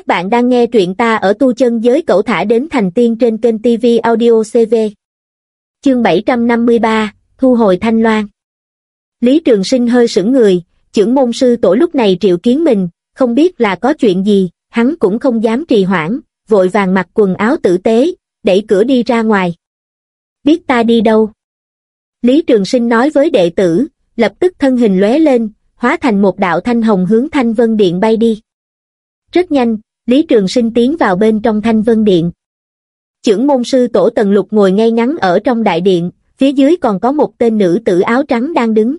Các bạn đang nghe truyện ta ở tu chân giới cậu thả đến thành tiên trên kênh TV Audio CV. Chương 753, Thu hồi Thanh Loan. Lý Trường Sinh hơi sững người, trưởng môn sư tổ lúc này triệu kiến mình, không biết là có chuyện gì, hắn cũng không dám trì hoãn, vội vàng mặc quần áo tử tế, đẩy cửa đi ra ngoài. Biết ta đi đâu? Lý Trường Sinh nói với đệ tử, lập tức thân hình lóe lên, hóa thành một đạo thanh hồng hướng Thanh Vân Điện bay đi. Rất nhanh, Lý Trường Sinh tiến vào bên trong Thanh Vân Điện. Chưởng môn sư tổ Tần Lục ngồi ngay ngắn ở trong đại điện, phía dưới còn có một tên nữ tử áo trắng đang đứng.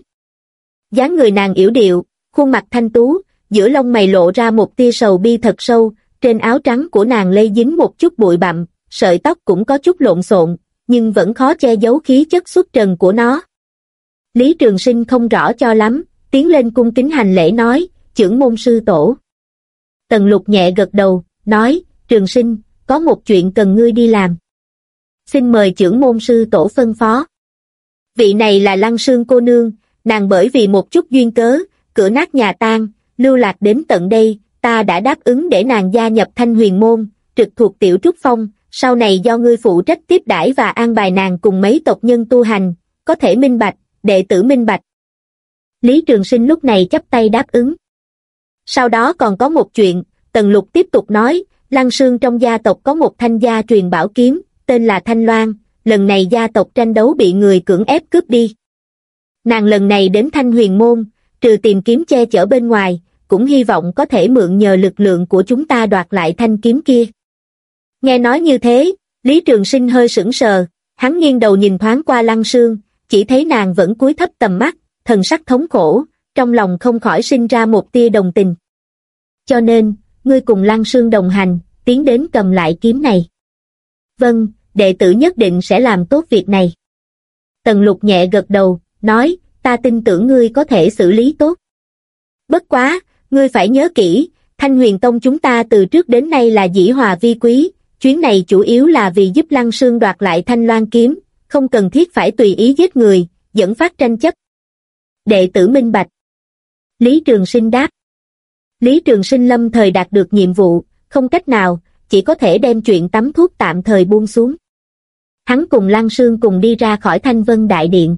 dáng người nàng yểu điệu, khuôn mặt thanh tú, giữa lông mày lộ ra một tia sầu bi thật sâu, trên áo trắng của nàng lây dính một chút bụi bặm, sợi tóc cũng có chút lộn xộn, nhưng vẫn khó che giấu khí chất xuất trần của nó. Lý Trường Sinh không rõ cho lắm, tiến lên cung kính hành lễ nói, chưởng môn sư tổ. Tần lục nhẹ gật đầu, nói, Trường Sinh, có một chuyện cần ngươi đi làm. Xin mời trưởng môn sư tổ phân phó. Vị này là Lăng Sương cô nương, nàng bởi vì một chút duyên cớ, cửa nát nhà tan, lưu lạc đến tận đây, ta đã đáp ứng để nàng gia nhập thanh huyền môn, trực thuộc tiểu trúc phong, sau này do ngươi phụ trách tiếp đãi và an bài nàng cùng mấy tộc nhân tu hành, có thể minh bạch, đệ tử minh bạch. Lý Trường Sinh lúc này chắp tay đáp ứng. Sau đó còn có một chuyện, Tần Lục tiếp tục nói, Lăng Sương trong gia tộc có một thanh gia truyền bảo kiếm, tên là Thanh Loan, lần này gia tộc tranh đấu bị người cưỡng ép cướp đi. Nàng lần này đến Thanh Huyền Môn, trừ tìm kiếm che chở bên ngoài, cũng hy vọng có thể mượn nhờ lực lượng của chúng ta đoạt lại thanh kiếm kia. Nghe nói như thế, Lý Trường Sinh hơi sững sờ, hắn nghiêng đầu nhìn thoáng qua Lăng Sương, chỉ thấy nàng vẫn cúi thấp tầm mắt, thần sắc thống khổ, trong lòng không khỏi sinh ra một tia đồng tình. Cho nên, ngươi cùng Lăng Sương đồng hành, tiến đến cầm lại kiếm này. Vâng, đệ tử nhất định sẽ làm tốt việc này. Tần lục nhẹ gật đầu, nói, ta tin tưởng ngươi có thể xử lý tốt. Bất quá, ngươi phải nhớ kỹ, Thanh Huyền Tông chúng ta từ trước đến nay là dĩ hòa vi quý, chuyến này chủ yếu là vì giúp Lăng Sương đoạt lại Thanh Loan kiếm, không cần thiết phải tùy ý giết người, dẫn phát tranh chấp. Đệ tử minh bạch. Lý Trường Sinh đáp. Lý Trường Sinh lâm thời đạt được nhiệm vụ, không cách nào, chỉ có thể đem chuyện tắm thuốc tạm thời buông xuống. Hắn cùng Lăng Sương cùng đi ra khỏi Thanh Vân Đại Điện.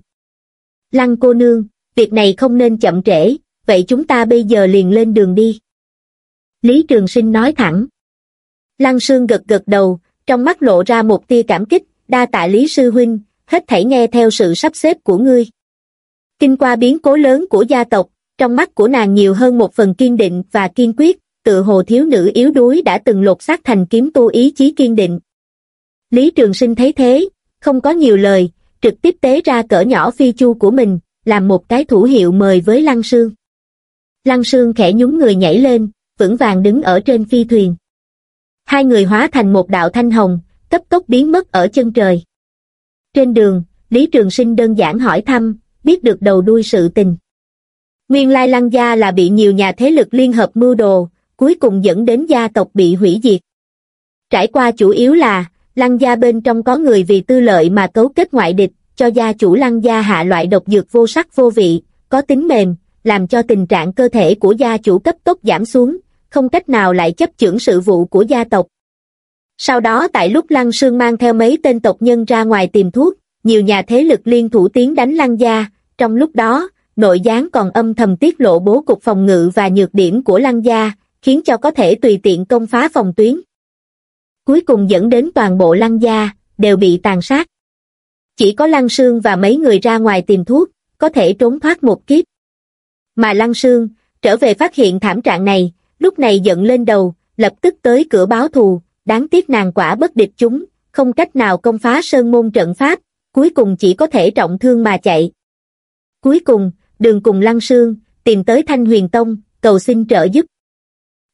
Lăng cô nương, việc này không nên chậm trễ, vậy chúng ta bây giờ liền lên đường đi. Lý Trường Sinh nói thẳng. Lăng Sương gật gật đầu, trong mắt lộ ra một tia cảm kích, đa tạ Lý Sư Huynh, hết thảy nghe theo sự sắp xếp của ngươi. Kinh qua biến cố lớn của gia tộc, trong mắt của nàng nhiều hơn một phần kiên định và kiên quyết, tự hồ thiếu nữ yếu đuối đã từng lột xác thành kiếm tu ý chí kiên định. Lý Trường Sinh thấy thế, không có nhiều lời, trực tiếp tế ra cỡ nhỏ phi chu của mình, làm một cái thủ hiệu mời với Lăng Sương. Lăng Sương khẽ nhún người nhảy lên, vững vàng đứng ở trên phi thuyền. Hai người hóa thành một đạo thanh hồng, cấp tốc biến mất ở chân trời. Trên đường, Lý Trường Sinh đơn giản hỏi thăm, biết được đầu đuôi sự tình. Nguyên lai Lăng Gia là bị nhiều nhà thế lực liên hợp mưu đồ, cuối cùng dẫn đến gia tộc bị hủy diệt. Trải qua chủ yếu là, Lăng Gia bên trong có người vì tư lợi mà cấu kết ngoại địch, cho gia chủ Lăng Gia hạ loại độc dược vô sắc vô vị, có tính mềm, làm cho tình trạng cơ thể của gia chủ cấp tốc giảm xuống, không cách nào lại chấp chưởng sự vụ của gia tộc. Sau đó tại lúc Lăng Sương mang theo mấy tên tộc nhân ra ngoài tìm thuốc, nhiều nhà thế lực liên thủ tiến đánh Lăng Gia, trong lúc đó, nội gián còn âm thầm tiết lộ bố cục phòng ngự và nhược điểm của Lăng Gia, khiến cho có thể tùy tiện công phá phòng tuyến. Cuối cùng dẫn đến toàn bộ Lăng Gia, đều bị tàn sát. Chỉ có Lăng Sương và mấy người ra ngoài tìm thuốc, có thể trốn thoát một kiếp. Mà Lăng Sương, trở về phát hiện thảm trạng này, lúc này giận lên đầu, lập tức tới cửa báo thù, đáng tiếc nàng quả bất địch chúng, không cách nào công phá sơn môn trận pháp, cuối cùng chỉ có thể trọng thương mà chạy. Cuối cùng, đường cùng Lăng Sương, tìm tới Thanh Huyền Tông, cầu xin trợ giúp.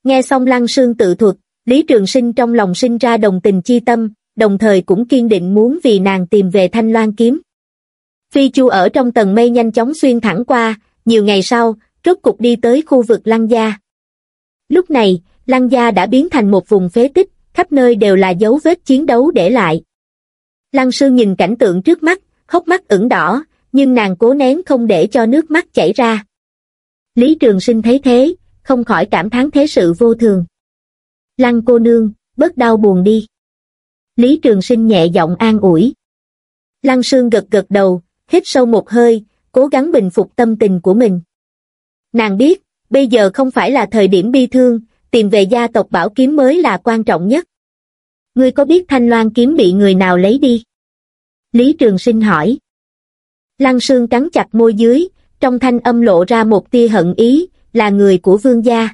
Nghe xong Lăng Sương tự thuật, Lý Trường Sinh trong lòng sinh ra đồng tình chi tâm, đồng thời cũng kiên định muốn vì nàng tìm về Thanh Loan Kiếm. Phi Chu ở trong tầng mây nhanh chóng xuyên thẳng qua, nhiều ngày sau, rốt cục đi tới khu vực Lăng Gia. Lúc này, Lăng Gia đã biến thành một vùng phế tích, khắp nơi đều là dấu vết chiến đấu để lại. Lăng Sương nhìn cảnh tượng trước mắt, hốc mắt ửng đỏ, nhưng nàng cố nén không để cho nước mắt chảy ra. Lý Trường Sinh thấy thế, không khỏi cảm thán thế sự vô thường. Lăng cô nương, bớt đau buồn đi. Lý Trường Sinh nhẹ giọng an ủi. Lăng Sương gật gật đầu, hít sâu một hơi, cố gắng bình phục tâm tình của mình. Nàng biết, bây giờ không phải là thời điểm bi thương, tìm về gia tộc bảo kiếm mới là quan trọng nhất. Ngươi có biết thanh loan kiếm bị người nào lấy đi? Lý Trường Sinh hỏi. Lăng Sương cắn chặt môi dưới, trong thanh âm lộ ra một tia hận ý, là người của vương gia.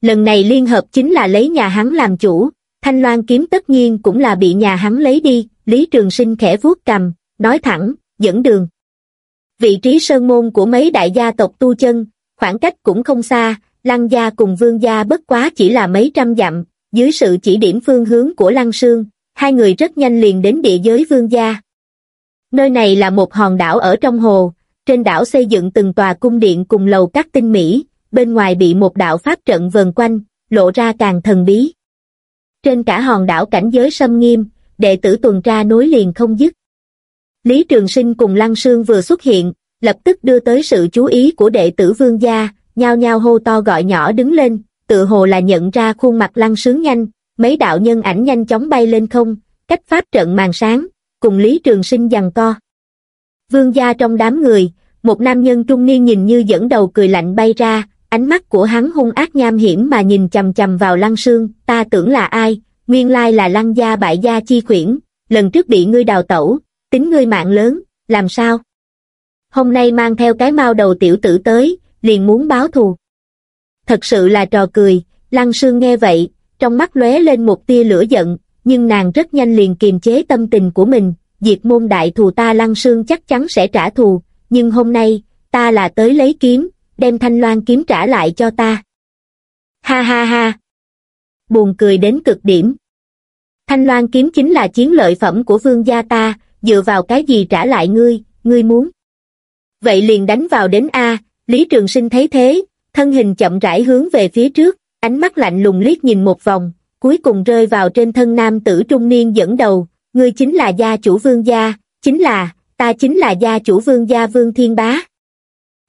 Lần này liên hợp chính là lấy nhà hắn làm chủ, thanh loan kiếm tất nhiên cũng là bị nhà hắn lấy đi, Lý Trường Sinh khẽ vuốt cầm, nói thẳng, dẫn đường. Vị trí sơn môn của mấy đại gia tộc tu chân, khoảng cách cũng không xa, lăng gia cùng vương gia bất quá chỉ là mấy trăm dặm, dưới sự chỉ điểm phương hướng của lăng sương, hai người rất nhanh liền đến địa giới vương gia. Nơi này là một hòn đảo ở trong hồ, trên đảo xây dựng từng tòa cung điện cùng lầu các tinh mỹ, bên ngoài bị một đạo pháp trận vần quanh, lộ ra càng thần bí. Trên cả hòn đảo cảnh giới sâm nghiêm, đệ tử tuần tra nối liền không dứt. Lý Trường Sinh cùng Lăng Sương vừa xuất hiện, lập tức đưa tới sự chú ý của đệ tử vương gia, nhao nhao hô to gọi nhỏ đứng lên, tự hồ là nhận ra khuôn mặt Lăng Sướng nhanh, mấy đạo nhân ảnh nhanh chóng bay lên không, cách pháp trận màn sáng, cùng Lý Trường Sinh giằng co. Vương gia trong đám người, một nam nhân trung niên nhìn như dẫn đầu cười lạnh bay ra, ánh mắt của hắn hung ác nham hiểm mà nhìn chầm chầm vào lăng sương, ta tưởng là ai, nguyên lai là lăng gia bại gia chi khuyển, lần trước bị ngươi đào tẩu, tính ngươi mạng lớn, làm sao? Hôm nay mang theo cái mao đầu tiểu tử tới, liền muốn báo thù. Thật sự là trò cười, lăng sương nghe vậy, trong mắt lóe lên một tia lửa giận, nhưng nàng rất nhanh liền kiềm chế tâm tình của mình, diệt môn đại thù ta lăng sương chắc chắn sẽ trả thù, nhưng hôm nay, ta là tới lấy kiếm, đem thanh loan kiếm trả lại cho ta. Ha ha ha! Buồn cười đến cực điểm. Thanh loan kiếm chính là chiến lợi phẩm của vương gia ta, dựa vào cái gì trả lại ngươi, ngươi muốn. Vậy liền đánh vào đến A, Lý Trường Sinh thấy thế, thân hình chậm rãi hướng về phía trước, ánh mắt lạnh lùng liếc nhìn một vòng, cuối cùng rơi vào trên thân nam tử trung niên dẫn đầu, ngươi chính là gia chủ vương gia, chính là, ta chính là gia chủ vương gia vương thiên bá.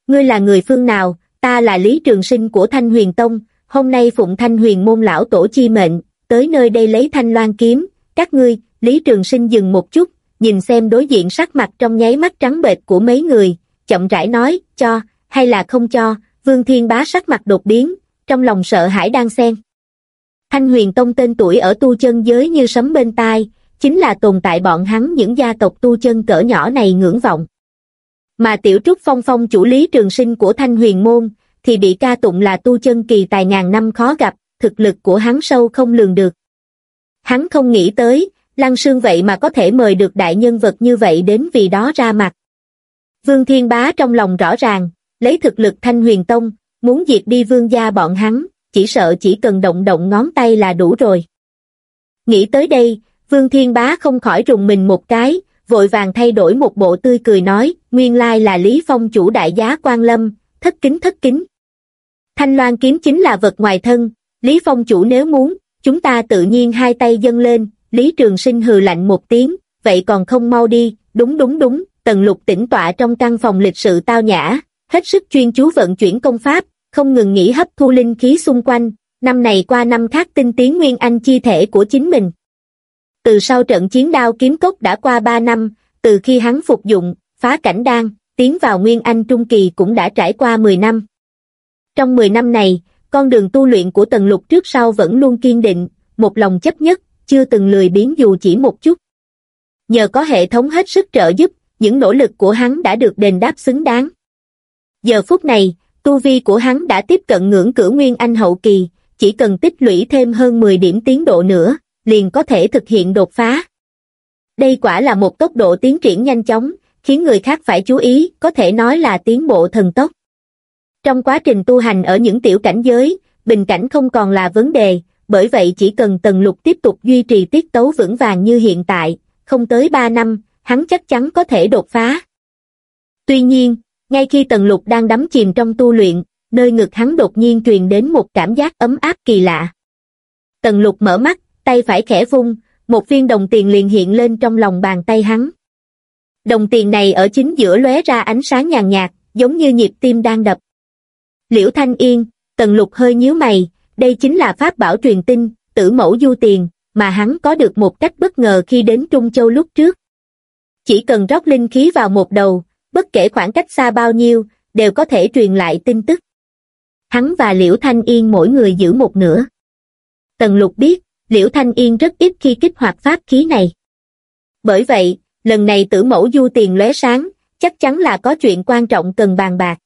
Ngươi là người phương nào, ta là Lý Trường Sinh của Thanh Huyền Tông, hôm nay phụng Thanh Huyền môn lão tổ chi mệnh, tới nơi đây lấy thanh loan kiếm, các ngươi, Lý Trường Sinh dừng một chút, nhìn xem đối diện sắc mặt trong nháy mắt trắng bệch của mấy người, chậm rãi nói, cho, hay là không cho, Vương Thiên Bá sắc mặt đột biến, trong lòng sợ hãi đang xen. Thanh huyền tông tên tuổi ở tu chân giới như sấm bên tai, chính là tồn tại bọn hắn những gia tộc tu chân cỡ nhỏ này ngưỡng vọng. Mà tiểu trúc phong phong chủ lý trường sinh của thanh huyền môn, thì bị ca tụng là tu chân kỳ tài ngàn năm khó gặp, thực lực của hắn sâu không lường được. Hắn không nghĩ tới, Lăng Sương vậy mà có thể mời được đại nhân vật như vậy đến vì đó ra mặt. Vương Thiên Bá trong lòng rõ ràng, lấy thực lực thanh huyền tông, muốn diệt đi vương gia bọn hắn, chỉ sợ chỉ cần động động ngón tay là đủ rồi. Nghĩ tới đây, Vương Thiên Bá không khỏi rùng mình một cái, vội vàng thay đổi một bộ tươi cười nói, nguyên lai là Lý Phong chủ đại giá quan lâm, thất kính thất kính. Thanh loan kiếm chính là vật ngoài thân, Lý Phong chủ nếu muốn, chúng ta tự nhiên hai tay dâng lên, Lý Trường Sinh hừ lạnh một tiếng, vậy còn không mau đi, đúng đúng đúng, tần lục tĩnh tọa trong căn phòng lịch sự tao nhã, hết sức chuyên chú vận chuyển công pháp, không ngừng nghỉ hấp thu linh khí xung quanh, năm này qua năm khác tinh tiến nguyên anh chi thể của chính mình. Từ sau trận chiến đao kiếm cốc đã qua 3 năm, từ khi hắn phục dụng, phá cảnh đan, tiến vào nguyên anh trung kỳ cũng đã trải qua 10 năm. Trong 10 năm này, con đường tu luyện của tần lục trước sau vẫn luôn kiên định, một lòng chấp nhất, chưa từng lười biến dù chỉ một chút. Nhờ có hệ thống hết sức trợ giúp, những nỗ lực của hắn đã được đền đáp xứng đáng. Giờ phút này, tu vi của hắn đã tiếp cận ngưỡng cửa Nguyên Anh hậu kỳ, chỉ cần tích lũy thêm hơn 10 điểm tiến độ nữa, liền có thể thực hiện đột phá. Đây quả là một tốc độ tiến triển nhanh chóng, khiến người khác phải chú ý, có thể nói là tiến bộ thần tốc. Trong quá trình tu hành ở những tiểu cảnh giới, bình cảnh không còn là vấn đề, bởi vậy chỉ cần tần lục tiếp tục duy trì tiết tấu vững vàng như hiện tại, không tới 3 năm, hắn chắc chắn có thể đột phá. Tuy nhiên, ngay khi tần lục đang đắm chìm trong tu luyện, nơi ngực hắn đột nhiên truyền đến một cảm giác ấm áp kỳ lạ. Tần lục mở mắt, tay phải khẽ vung, một viên đồng tiền liền hiện lên trong lòng bàn tay hắn. Đồng tiền này ở chính giữa lóe ra ánh sáng nhàn nhạt, giống như nhịp tim đang đập. Liễu Thanh Yên, Tần Lục hơi nhíu mày, đây chính là pháp bảo truyền tinh, tử mẫu du tiền, mà hắn có được một cách bất ngờ khi đến Trung Châu lúc trước. Chỉ cần rót linh khí vào một đầu, bất kể khoảng cách xa bao nhiêu, đều có thể truyền lại tin tức. Hắn và Liễu Thanh Yên mỗi người giữ một nửa. Tần lục biết, Liễu Thanh Yên rất ít khi kích hoạt pháp khí này. Bởi vậy, lần này tử mẫu du tiền lóe sáng, chắc chắn là có chuyện quan trọng cần bàn bạc.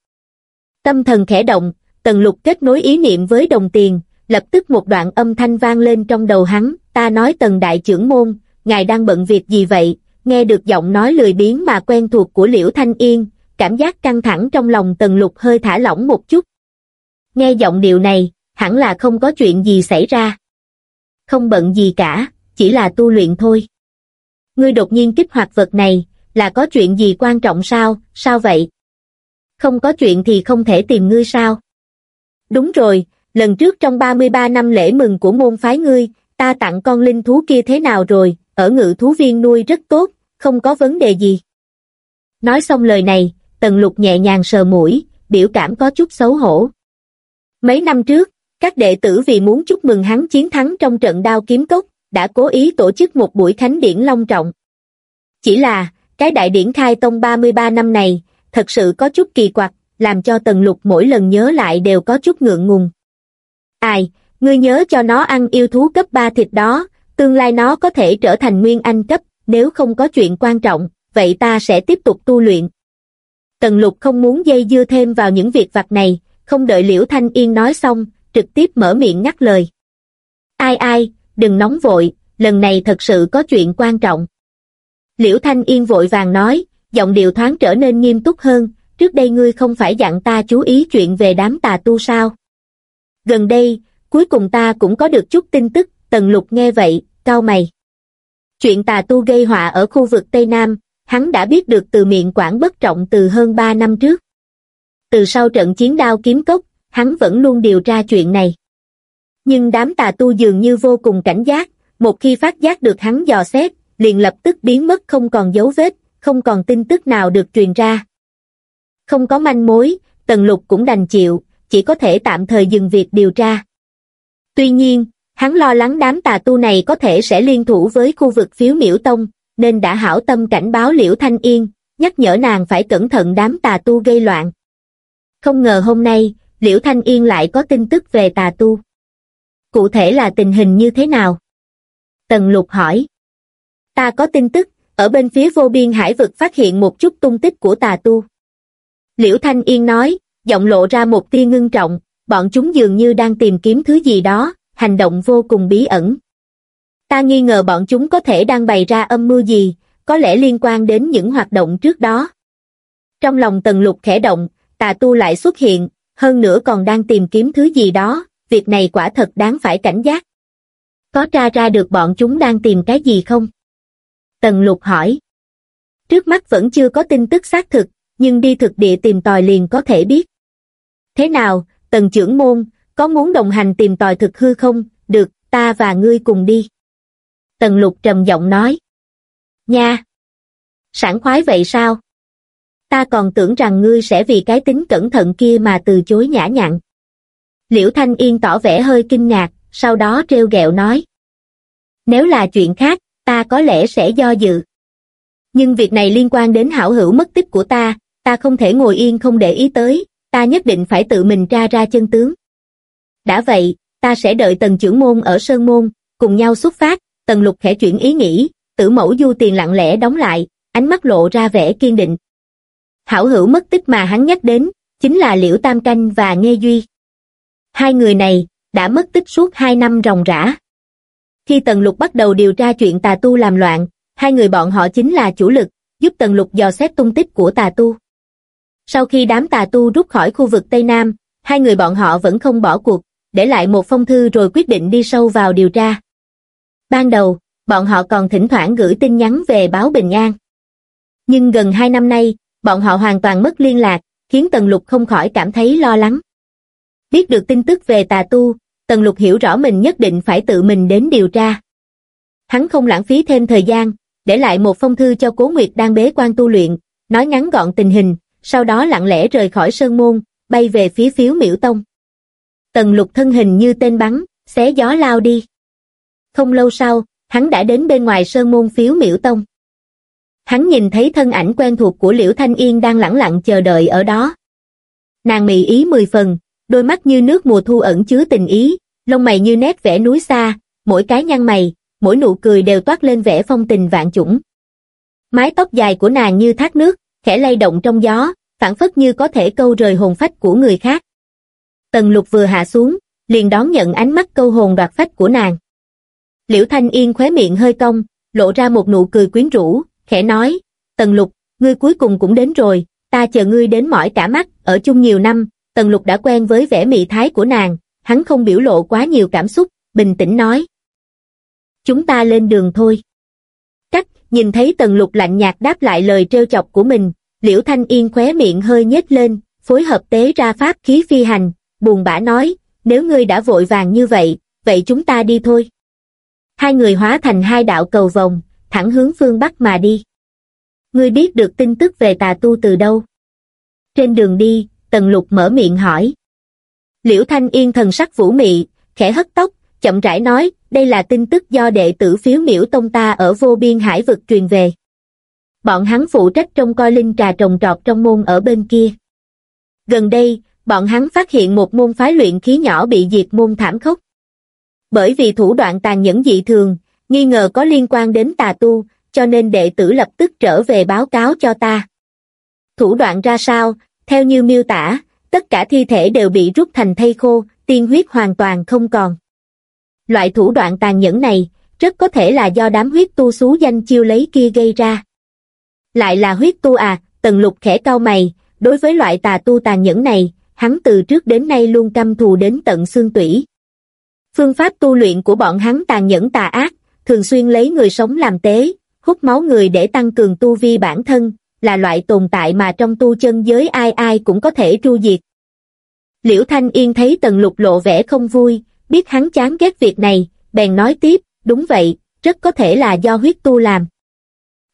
Tâm thần khẽ động, tần lục kết nối ý niệm với đồng tiền, lập tức một đoạn âm thanh vang lên trong đầu hắn, ta nói tần đại trưởng môn, ngài đang bận việc gì vậy, nghe được giọng nói lười biếng mà quen thuộc của Liễu Thanh Yên, cảm giác căng thẳng trong lòng tần lục hơi thả lỏng một chút. Nghe giọng điệu này, hẳn là không có chuyện gì xảy ra. Không bận gì cả, chỉ là tu luyện thôi. Ngươi đột nhiên kích hoạt vật này, là có chuyện gì quan trọng sao, sao vậy? Không có chuyện thì không thể tìm ngươi sao? Đúng rồi, lần trước trong 33 năm lễ mừng của môn phái ngươi, ta tặng con linh thú kia thế nào rồi, ở ngự thú viên nuôi rất tốt, không có vấn đề gì. Nói xong lời này, tần lục nhẹ nhàng sờ mũi, biểu cảm có chút xấu hổ. Mấy năm trước, các đệ tử vì muốn chúc mừng hắn chiến thắng trong trận đao kiếm cốc, đã cố ý tổ chức một buổi khánh điển long trọng. Chỉ là, cái đại điển khai tông 33 năm này, thật sự có chút kỳ quặc, làm cho tần lục mỗi lần nhớ lại đều có chút ngượng ngùng. Ai, ngươi nhớ cho nó ăn yêu thú cấp 3 thịt đó, tương lai nó có thể trở thành nguyên anh cấp, nếu không có chuyện quan trọng, vậy ta sẽ tiếp tục tu luyện. Tần lục không muốn dây dưa thêm vào những việc vặt này, không đợi Liễu Thanh Yên nói xong, trực tiếp mở miệng ngắt lời. Ai ai, đừng nóng vội, lần này thật sự có chuyện quan trọng. Liễu Thanh Yên vội vàng nói, giọng điệu thoáng trở nên nghiêm túc hơn, trước đây ngươi không phải dặn ta chú ý chuyện về đám tà tu sao? Gần đây, cuối cùng ta cũng có được chút tin tức, Tần Lục nghe vậy, cao mày. Chuyện tà tu gây họa ở khu vực Tây Nam, hắn đã biết được từ miệng quản bất trọng từ hơn 3 năm trước. Từ sau trận chiến đao kiếm cốc, hắn vẫn luôn điều tra chuyện này. Nhưng đám tà tu dường như vô cùng cảnh giác, một khi phát giác được hắn dò xét, liền lập tức biến mất không còn dấu vết, không còn tin tức nào được truyền ra. Không có manh mối, Tần Lục cũng đành chịu, chỉ có thể tạm thời dừng việc điều tra. Tuy nhiên, hắn lo lắng đám tà tu này có thể sẽ liên thủ với khu vực phiếu miễu tông, nên đã hảo tâm cảnh báo Liễu Thanh Yên, nhắc nhở nàng phải cẩn thận đám tà tu gây loạn. Không ngờ hôm nay, Liễu Thanh Yên lại có tin tức về tà tu. Cụ thể là tình hình như thế nào? Tần Lục hỏi. Ta có tin tức, ở bên phía vô biên hải vực phát hiện một chút tung tích của tà tu. Liễu Thanh Yên nói, giọng lộ ra một tia ngưng trọng, bọn chúng dường như đang tìm kiếm thứ gì đó, hành động vô cùng bí ẩn. Ta nghi ngờ bọn chúng có thể đang bày ra âm mưu gì, có lẽ liên quan đến những hoạt động trước đó. Trong lòng tần lục khẽ động, tà tu lại xuất hiện, hơn nữa còn đang tìm kiếm thứ gì đó, việc này quả thật đáng phải cảnh giác. Có tra ra được bọn chúng đang tìm cái gì không? Tần lục hỏi. Trước mắt vẫn chưa có tin tức xác thực, nhưng đi thực địa tìm tòi liền có thể biết. Thế nào, tần trưởng môn, có muốn đồng hành tìm tòi thực hư không? Được, ta và ngươi cùng đi. Tần lục trầm giọng nói. Nha! Sảng khoái vậy sao? Ta còn tưởng rằng ngươi sẽ vì cái tính cẩn thận kia mà từ chối nhã nhặn. Liễu Thanh Yên tỏ vẻ hơi kinh ngạc, sau đó treo gẹo nói. Nếu là chuyện khác, ta có lẽ sẽ do dự. Nhưng việc này liên quan đến hảo hữu mất tích của ta, ta không thể ngồi yên không để ý tới, ta nhất định phải tự mình tra ra chân tướng. Đã vậy, ta sẽ đợi tần trưởng môn ở Sơn Môn, cùng nhau xuất phát, tần lục khẽ chuyển ý nghĩ, tử mẫu du tiền lặng lẽ đóng lại, ánh mắt lộ ra vẻ kiên định. Hảo hữu mất tích mà hắn nhắc đến, chính là Liễu Tam Canh và Nghe Duy. Hai người này, đã mất tích suốt hai năm ròng rã. Khi Tần Lục bắt đầu điều tra chuyện tà tu làm loạn, hai người bọn họ chính là chủ lực, giúp Tần Lục dò xét tung tích của tà tu. Sau khi đám tà tu rút khỏi khu vực Tây Nam, hai người bọn họ vẫn không bỏ cuộc, để lại một phong thư rồi quyết định đi sâu vào điều tra. Ban đầu, bọn họ còn thỉnh thoảng gửi tin nhắn về báo bình an. Nhưng gần hai năm nay, bọn họ hoàn toàn mất liên lạc, khiến Tần Lục không khỏi cảm thấy lo lắng. Biết được tin tức về tà tu, Tần Lục hiểu rõ mình nhất định phải tự mình đến điều tra. Hắn không lãng phí thêm thời gian, để lại một phong thư cho Cố Nguyệt đang bế quan tu luyện, nói ngắn gọn tình hình, sau đó lặng lẽ rời khỏi sơn môn, bay về phía phiếu miễu tông. Tần Lục thân hình như tên bắn, xé gió lao đi. Không lâu sau, hắn đã đến bên ngoài sơn môn phiếu miễu tông. Hắn nhìn thấy thân ảnh quen thuộc của Liễu Thanh Yên đang lẳng lặng chờ đợi ở đó. Nàng mị ý mười phần, đôi mắt như nước mùa thu ẩn chứa tình ý, lông mày như nét vẽ núi xa, mỗi cái nhăn mày, mỗi nụ cười đều toát lên vẻ phong tình vạn chủng. Mái tóc dài của nàng như thác nước, khẽ lay động trong gió, phản phất như có thể câu rời hồn phách của người khác. Tần lục vừa hạ xuống, liền đón nhận ánh mắt câu hồn đoạt phách của nàng. Liễu Thanh Yên khóe miệng hơi cong, lộ ra một nụ cười quyến rũ, khẽ nói, Tần Lục, ngươi cuối cùng cũng đến rồi, ta chờ ngươi đến mỏi cả mắt, ở chung nhiều năm, Tần Lục đã quen với vẻ mị thái của nàng, hắn không biểu lộ quá nhiều cảm xúc, bình tĩnh nói. Chúng ta lên đường thôi. Cách, nhìn thấy Tần Lục lạnh nhạt đáp lại lời trêu chọc của mình, Liễu Thanh Yên khóe miệng hơi nhếch lên, phối hợp tế ra pháp khí phi hành, buồn bã nói, nếu ngươi đã vội vàng như vậy, vậy chúng ta đi thôi. Hai người hóa thành hai đạo cầu vòng, thẳng hướng phương Bắc mà đi. Ngươi biết được tin tức về tà tu từ đâu? Trên đường đi, Tần Lục mở miệng hỏi. Liễu Thanh Yên thần sắc vũ mị, khẽ hất tóc, chậm rãi nói, đây là tin tức do đệ tử phiếu miễu tông ta ở vô biên hải vực truyền về. Bọn hắn phụ trách trông coi linh trà trồng trọt trong môn ở bên kia. Gần đây, bọn hắn phát hiện một môn phái luyện khí nhỏ bị diệt môn thảm khốc. Bởi vì thủ đoạn tàn nhẫn dị thường, nghi ngờ có liên quan đến tà tu, cho nên đệ tử lập tức trở về báo cáo cho ta. Thủ đoạn ra sao, theo như miêu tả, tất cả thi thể đều bị rút thành thây khô, tiên huyết hoàn toàn không còn. Loại thủ đoạn tàn nhẫn này, rất có thể là do đám huyết tu xú danh chiêu lấy kia gây ra. Lại là huyết tu à, tần lục khẽ cau mày, đối với loại tà tu tàn nhẫn này, hắn từ trước đến nay luôn căm thù đến tận xương tủy. Phương pháp tu luyện của bọn hắn tàn nhẫn tà ác, thường xuyên lấy người sống làm tế, hút máu người để tăng cường tu vi bản thân, là loại tồn tại mà trong tu chân giới ai ai cũng có thể tru diệt. Liễu Thanh Yên thấy Tần Lục lộ vẻ không vui, biết hắn chán ghét việc này, bèn nói tiếp, đúng vậy, rất có thể là do huyết tu làm.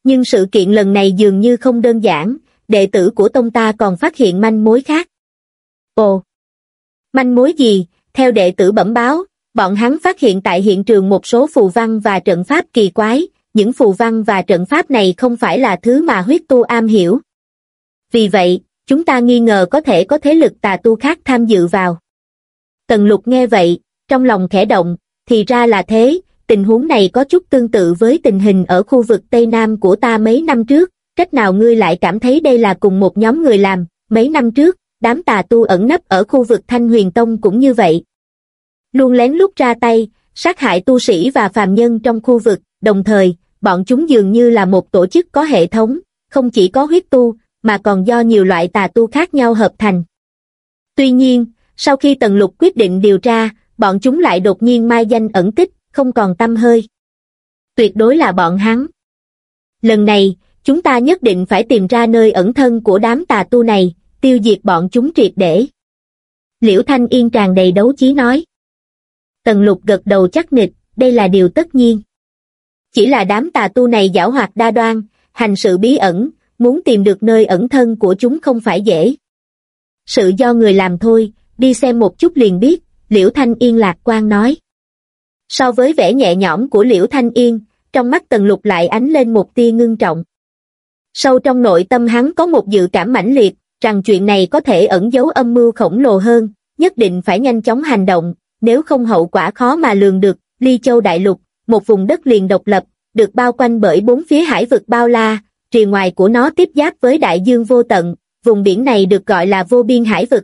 Nhưng sự kiện lần này dường như không đơn giản, đệ tử của tông ta còn phát hiện manh mối khác. Ồ! Manh mối gì? Theo đệ tử bẩm báo, bọn hắn phát hiện tại hiện trường một số phù văn và trận pháp kỳ quái, những phù văn và trận pháp này không phải là thứ mà huyết tu am hiểu. Vì vậy, chúng ta nghi ngờ có thể có thế lực tà tu khác tham dự vào. Tần lục nghe vậy, trong lòng khẽ động, thì ra là thế, tình huống này có chút tương tự với tình hình ở khu vực Tây Nam của ta mấy năm trước, cách nào ngươi lại cảm thấy đây là cùng một nhóm người làm, mấy năm trước, đám tà tu ẩn nấp ở khu vực Thanh Huyền Tông cũng như vậy. Luôn lén lút ra tay, sát hại tu sĩ và phàm nhân trong khu vực, đồng thời, bọn chúng dường như là một tổ chức có hệ thống, không chỉ có huyết tu, mà còn do nhiều loại tà tu khác nhau hợp thành. Tuy nhiên, sau khi Tần Lục quyết định điều tra, bọn chúng lại đột nhiên mai danh ẩn tích, không còn tâm hơi. Tuyệt đối là bọn hắn. Lần này, chúng ta nhất định phải tìm ra nơi ẩn thân của đám tà tu này, tiêu diệt bọn chúng triệt để. Liễu Thanh Yên tràn đầy đấu chí nói. Tần lục gật đầu chắc nịch, đây là điều tất nhiên. Chỉ là đám tà tu này giảo hoạt đa đoan, hành sự bí ẩn, muốn tìm được nơi ẩn thân của chúng không phải dễ. Sự do người làm thôi, đi xem một chút liền biết, Liễu Thanh Yên lạc quan nói. So với vẻ nhẹ nhõm của Liễu Thanh Yên, trong mắt Tần Lục lại ánh lên một tia ngưng trọng. Sâu trong nội tâm hắn có một dự cảm mãnh liệt, rằng chuyện này có thể ẩn giấu âm mưu khổng lồ hơn, nhất định phải nhanh chóng hành động, nếu không hậu quả khó mà lường được, Ly Châu Đại Lục, một vùng đất liền độc lập, được bao quanh bởi bốn phía hải vực bao la, rìa ngoài của nó tiếp giáp với đại dương vô tận, vùng biển này được gọi là vô biên hải vực.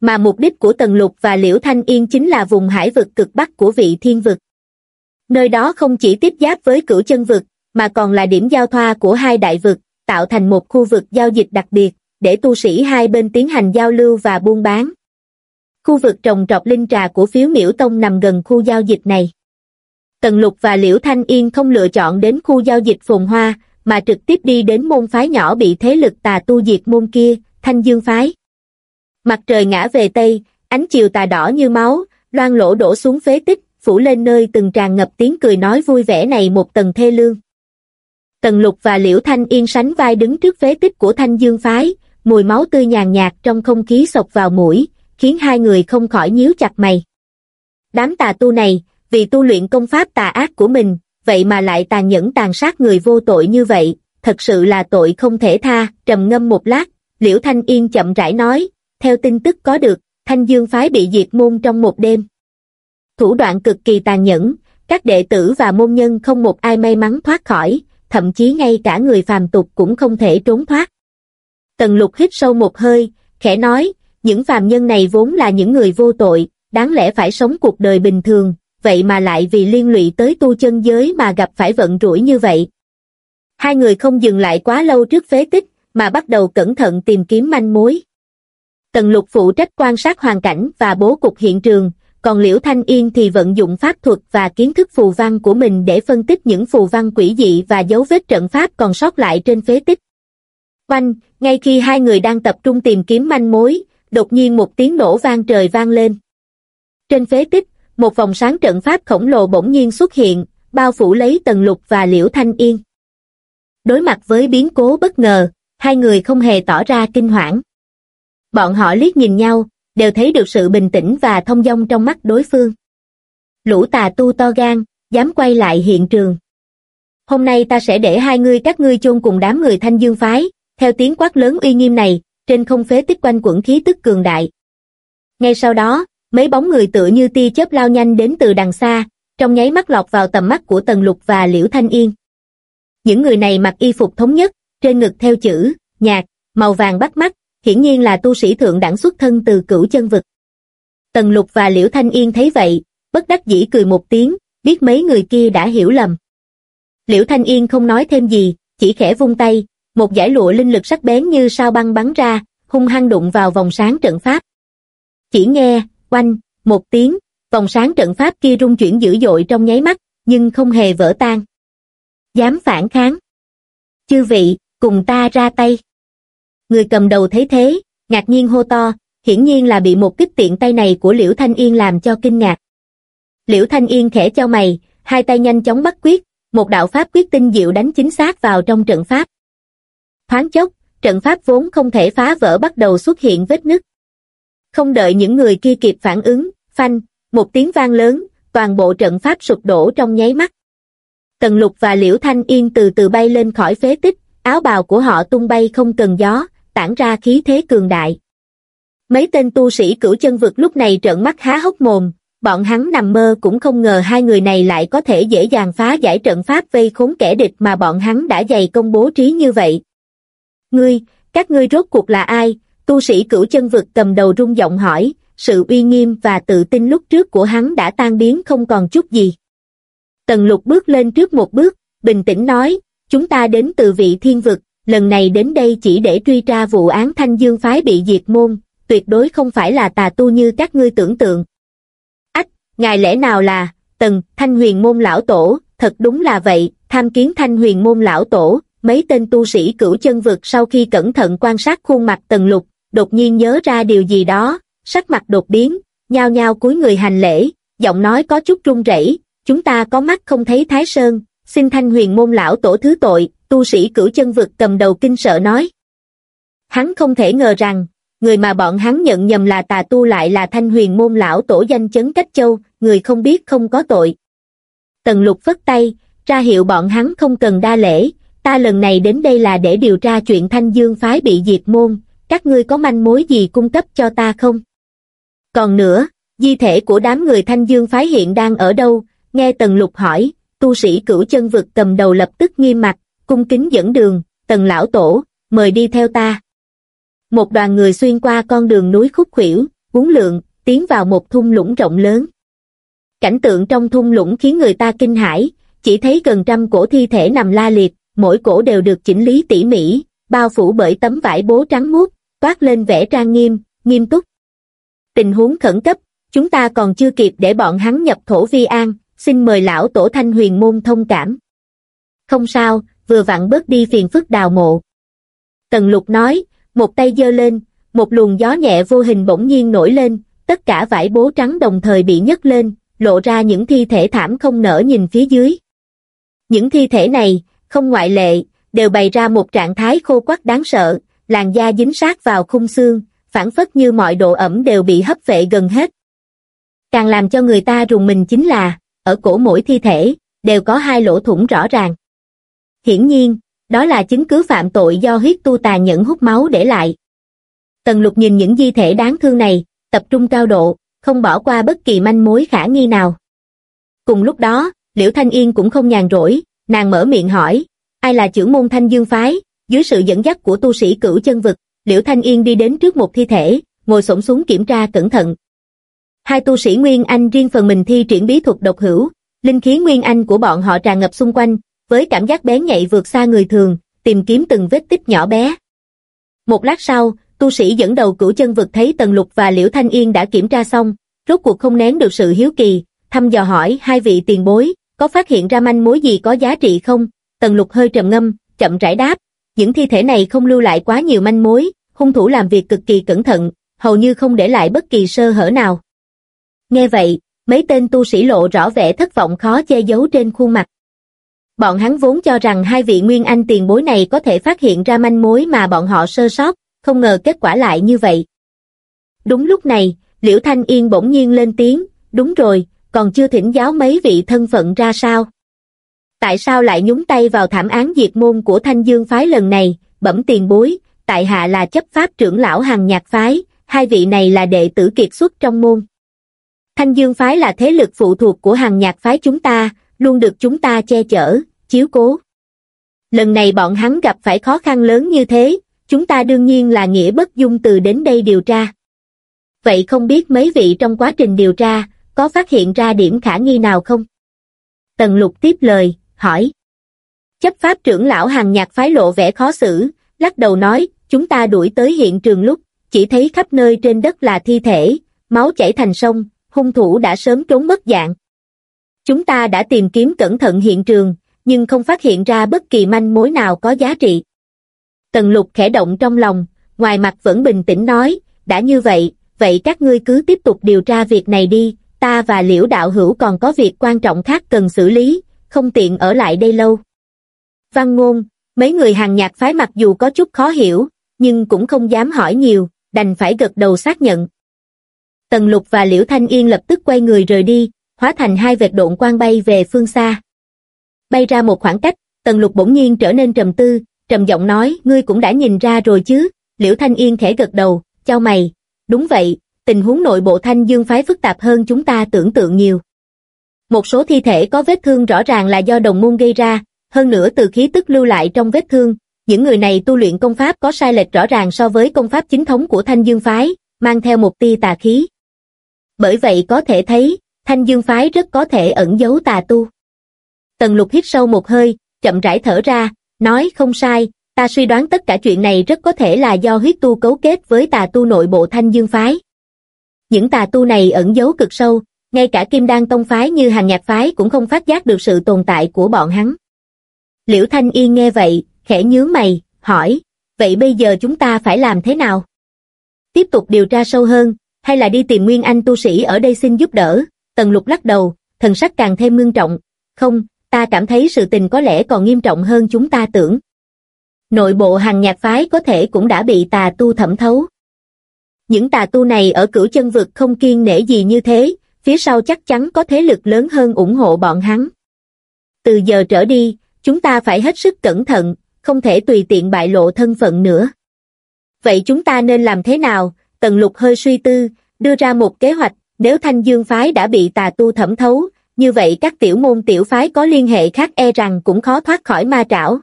Mà mục đích của Tần Lục và Liễu Thanh Yên chính là vùng hải vực cực bắc của vị thiên vực. Nơi đó không chỉ tiếp giáp với cửu chân vực, mà còn là điểm giao thoa của hai đại vực, tạo thành một khu vực giao dịch đặc biệt, để tu sĩ hai bên tiến hành giao lưu và buôn bán. Khu vực trồng trọt linh trà của phiếu miễu tông nằm gần khu giao dịch này. Tần Lục và Liễu Thanh Yên không lựa chọn đến khu giao dịch phồn hoa, mà trực tiếp đi đến môn phái nhỏ bị thế lực tà tu diệt môn kia, Thanh Dương Phái. Mặt trời ngã về Tây, ánh chiều tà đỏ như máu, loan lỗ đổ xuống phế tích, phủ lên nơi từng tràn ngập tiếng cười nói vui vẻ này một tầng thê lương. Tần Lục và Liễu Thanh Yên sánh vai đứng trước phế tích của Thanh Dương Phái, mùi máu tươi nhàn nhạt trong không khí sộc vào mũi, khiến hai người không khỏi nhíu chặt mày. Đám tà tu này, vì tu luyện công pháp tà ác của mình, vậy mà lại tàn nhẫn tàn sát người vô tội như vậy, thật sự là tội không thể tha, trầm ngâm một lát, Liễu Thanh Yên chậm rãi nói, theo tin tức có được, Thanh Dương phái bị diệt môn trong một đêm. Thủ đoạn cực kỳ tàn nhẫn, các đệ tử và môn nhân không một ai may mắn thoát khỏi, thậm chí ngay cả người phàm tục cũng không thể trốn thoát. Tần lục hít sâu một hơi, khẽ nói, những phàm nhân này vốn là những người vô tội, đáng lẽ phải sống cuộc đời bình thường, vậy mà lại vì liên lụy tới tu chân giới mà gặp phải vận rủi như vậy. Hai người không dừng lại quá lâu trước phế tích, mà bắt đầu cẩn thận tìm kiếm manh mối. Tần lục phụ trách quan sát hoàn cảnh và bố cục hiện trường, còn Liễu Thanh Yên thì vận dụng pháp thuật và kiến thức phù văn của mình để phân tích những phù văn quỷ dị và dấu vết trận pháp còn sót lại trên phế tích. Oanh, ngay khi hai người đang tập trung tìm kiếm manh mối, đột nhiên một tiếng nổ vang trời vang lên. Trên phế tích, một vòng sáng trận pháp khổng lồ bỗng nhiên xuất hiện, bao phủ lấy Tần Lục và Liễu Thanh Yên. Đối mặt với biến cố bất ngờ, hai người không hề tỏ ra kinh hoảng. Bọn họ liếc nhìn nhau, đều thấy được sự bình tĩnh và thông dong trong mắt đối phương. Lũ tà tu to gan, dám quay lại hiện trường. Hôm nay ta sẽ để hai ngươi các ngươi chôn cùng đám người thanh dương phái, theo tiếng quát lớn uy nghiêm này, trên không phế tích quanh quẩn khí tức cường đại. Ngay sau đó, mấy bóng người tựa như tia chớp lao nhanh đến từ đằng xa, trong nháy mắt lọt vào tầm mắt của Tần Lục và Liễu Thanh Yên. Những người này mặc y phục thống nhất, trên ngực theo chữ, nhạc, màu vàng bắt mắt, hiển nhiên là tu sĩ thượng đẳng xuất thân từ cửu chân vực. Tần Lục và Liễu Thanh Yên thấy vậy, bất đắc dĩ cười một tiếng, biết mấy người kia đã hiểu lầm. Liễu Thanh Yên không nói thêm gì, chỉ khẽ vung tay, một giải lụa linh lực sắc bén như sao băng bắn ra, hung hăng đụng vào vòng sáng trận pháp. Chỉ nghe, quanh, một tiếng, vòng sáng trận pháp kia rung chuyển dữ dội trong nháy mắt, nhưng không hề vỡ tan. Dám phản kháng. Chư vị, cùng ta ra tay. Người cầm đầu thấy thế, ngạc nhiên hô to, hiển nhiên là bị một kích tiện tay này của Liễu Thanh Yên làm cho kinh ngạc. Liễu Thanh Yên khẽ cho mày, hai tay nhanh chóng bắt quyết, một đạo pháp quyết tinh diệu đánh chính xác vào trong trận pháp. Thoáng chốc, trận pháp vốn không thể phá vỡ bắt đầu xuất hiện vết nứt. Không đợi những người kia kịp phản ứng, phanh, một tiếng vang lớn, toàn bộ trận pháp sụp đổ trong nháy mắt. Tần Lục và Liễu Thanh Yên từ từ bay lên khỏi phế tích, áo bào của họ tung bay không cần gió, tản ra khí thế cường đại. Mấy tên tu sĩ cửu chân vực lúc này trợn mắt há hốc mồm, bọn hắn nằm mơ cũng không ngờ hai người này lại có thể dễ dàng phá giải trận pháp vây khốn kẻ địch mà bọn hắn đã dày công bố trí như vậy. Ngươi, các ngươi rốt cuộc là ai? Tu sĩ cửu chân vực cầm đầu rung giọng hỏi, sự uy nghiêm và tự tin lúc trước của hắn đã tan biến không còn chút gì. Tần lục bước lên trước một bước, bình tĩnh nói, chúng ta đến từ vị thiên vực, lần này đến đây chỉ để truy tra vụ án thanh dương phái bị diệt môn, tuyệt đối không phải là tà tu như các ngươi tưởng tượng. Ách, ngài lẽ nào là, tần, thanh huyền môn lão tổ, thật đúng là vậy, tham kiến thanh huyền môn lão tổ, mấy tên tu sĩ cửu chân vực sau khi cẩn thận quan sát khuôn mặt tần lục, đột nhiên nhớ ra điều gì đó, sắc mặt đột biến, nhao nhao cúi người hành lễ, giọng nói có chút run rẩy, chúng ta có mắt không thấy Thái Sơn, xin thanh huyền môn lão tổ thứ tội, tu sĩ cửu chân vực cầm đầu kinh sợ nói. Hắn không thể ngờ rằng, người mà bọn hắn nhận nhầm là tà tu lại là thanh huyền môn lão tổ danh chấn cách châu, người không biết không có tội. Tần lục phất tay, ra hiệu bọn hắn không cần đa lễ, ta lần này đến đây là để điều tra chuyện thanh dương phái bị diệt môn, các ngươi có manh mối gì cung cấp cho ta không? Còn nữa, di thể của đám người thanh dương phái hiện đang ở đâu? Nghe Tần Lục hỏi, tu sĩ cửu chân vực cầm đầu lập tức nghiêm mặt, cung kính dẫn đường, Tần Lão Tổ, mời đi theo ta. Một đoàn người xuyên qua con đường núi khúc khuỷu, uốn lượng, tiến vào một thung lũng rộng lớn. Cảnh tượng trong thung lũng khiến người ta kinh hãi, chỉ thấy gần trăm cổ thi thể nằm la liệt, mỗi cổ đều được chỉnh lý tỉ mỉ, bao phủ bởi tấm vải bố trắng muốt, toát lên vẻ trang nghiêm, nghiêm túc. Tình huống khẩn cấp, chúng ta còn chưa kịp để bọn hắn nhập thổ vi an, xin mời lão tổ thanh huyền môn thông cảm. Không sao, vừa vặn bớt đi phiền phức đào mộ. Tần lục nói, một tay giơ lên, một luồng gió nhẹ vô hình bỗng nhiên nổi lên, tất cả vải bố trắng đồng thời bị nhấc lên, lộ ra những thi thể thảm không nở nhìn phía dưới. Những thi thể này, không ngoại lệ, đều bày ra một trạng thái khô quắc đáng sợ, làn da dính sát vào khung xương, phản phất như mọi độ ẩm đều bị hấp vệ gần hết. Càng làm cho người ta rùng mình chính là, ở cổ mỗi thi thể, đều có hai lỗ thủng rõ ràng. Hiển nhiên, đó là chứng cứ phạm tội do huyết tu tà nhẫn hút máu để lại. Tần lục nhìn những di thể đáng thương này, tập trung cao độ, không bỏ qua bất kỳ manh mối khả nghi nào. Cùng lúc đó, Liễu Thanh Yên cũng không nhàn rỗi, nàng mở miệng hỏi, ai là trưởng môn Thanh Dương Phái, dưới sự dẫn dắt của tu sĩ cửu chân vực, Liễu Thanh Yên đi đến trước một thi thể, ngồi xổm xuống kiểm tra cẩn thận. Hai tu sĩ Nguyên Anh riêng phần mình thi triển bí thuật độc hữu, linh khí Nguyên Anh của bọn họ tràn ngập xung quanh, với cảm giác bén nhạy vượt xa người thường, tìm kiếm từng vết tích nhỏ bé. Một lát sau, tu sĩ dẫn đầu cửu chân vực thấy Tần Lục và Liễu Thanh Yên đã kiểm tra xong, rốt cuộc không nén được sự hiếu kỳ, thăm dò hỏi hai vị tiền bối, có phát hiện ra manh mối gì có giá trị không? Tần Lục hơi trầm ngâm, chậm rãi đáp, những thi thể này không lưu lại quá nhiều manh mối, hung thủ làm việc cực kỳ cẩn thận, hầu như không để lại bất kỳ sơ hở nào. Nghe vậy, mấy tên tu sĩ lộ rõ vẻ thất vọng khó che giấu trên khuôn mặt. Bọn hắn vốn cho rằng hai vị Nguyên Anh tiền bối này có thể phát hiện ra manh mối mà bọn họ sơ sót, không ngờ kết quả lại như vậy. Đúng lúc này, Liễu Thanh Yên bỗng nhiên lên tiếng, đúng rồi, còn chưa thỉnh giáo mấy vị thân phận ra sao. Tại sao lại nhúng tay vào thảm án diệt môn của Thanh Dương phái lần này, bẩm tiền bối, tại hạ là chấp pháp trưởng lão hàng nhạc phái, hai vị này là đệ tử kiệt xuất trong môn. Thanh Dương phái là thế lực phụ thuộc của hàng nhạc phái chúng ta, luôn được chúng ta che chở, chiếu cố. Lần này bọn hắn gặp phải khó khăn lớn như thế, chúng ta đương nhiên là nghĩa bất dung từ đến đây điều tra. Vậy không biết mấy vị trong quá trình điều tra, có phát hiện ra điểm khả nghi nào không? Tần lục tiếp lời, hỏi. Chấp pháp trưởng lão hàng nhạc phái lộ vẻ khó xử, lắc đầu nói, chúng ta đuổi tới hiện trường lúc, chỉ thấy khắp nơi trên đất là thi thể, máu chảy thành sông, hung thủ đã sớm trốn mất dạng. Chúng ta đã tìm kiếm cẩn thận hiện trường, nhưng không phát hiện ra bất kỳ manh mối nào có giá trị. Tần lục khẽ động trong lòng, ngoài mặt vẫn bình tĩnh nói, đã như vậy, vậy các ngươi cứ tiếp tục điều tra việc này đi, ta và liễu đạo hữu còn có việc quan trọng khác cần xử lý, không tiện ở lại đây lâu. Văn ngôn, mấy người hàng nhạc phái mặc dù có chút khó hiểu, nhưng cũng không dám hỏi nhiều, đành phải gật đầu xác nhận. Tần lục và liễu thanh yên lập tức quay người rời đi, hóa thành hai vệt độn quang bay về phương xa. Bay ra một khoảng cách, tần lục bỗng nhiên trở nên trầm tư, trầm giọng nói, ngươi cũng đã nhìn ra rồi chứ, liễu thanh yên khẽ gật đầu, chào mày, đúng vậy, tình huống nội bộ thanh dương phái phức tạp hơn chúng ta tưởng tượng nhiều. Một số thi thể có vết thương rõ ràng là do đồng môn gây ra, hơn nữa từ khí tức lưu lại trong vết thương, những người này tu luyện công pháp có sai lệch rõ ràng so với công pháp chính thống của thanh dương phái, mang theo một tia tà khí. Bởi vậy có thể thấy, thanh dương phái rất có thể ẩn giấu tà tu. Tần lục hít sâu một hơi, chậm rãi thở ra, nói không sai, ta suy đoán tất cả chuyện này rất có thể là do huyết tu cấu kết với tà tu nội bộ thanh dương phái. Những tà tu này ẩn giấu cực sâu, ngay cả kim đan tông phái như hàng nhạc phái cũng không phát giác được sự tồn tại của bọn hắn. Liễu Thanh Yên nghe vậy, khẽ nhướng mày, hỏi, vậy bây giờ chúng ta phải làm thế nào? Tiếp tục điều tra sâu hơn, hay là đi tìm Nguyên Anh tu sĩ ở đây xin giúp đỡ? Tần lục lắc đầu, thần sắc càng thêm ngưng trọng, không, ta cảm thấy sự tình có lẽ còn nghiêm trọng hơn chúng ta tưởng. Nội bộ hàng nhạc phái có thể cũng đã bị tà tu thẩm thấu. Những tà tu này ở cửu chân vực không kiên nể gì như thế, phía sau chắc chắn có thế lực lớn hơn ủng hộ bọn hắn. Từ giờ trở đi, chúng ta phải hết sức cẩn thận, không thể tùy tiện bại lộ thân phận nữa. Vậy chúng ta nên làm thế nào? Tần lục hơi suy tư, đưa ra một kế hoạch, nếu thanh dương phái đã bị tà tu thẩm thấu, như vậy các tiểu môn tiểu phái có liên hệ khác e rằng cũng khó thoát khỏi ma trảo.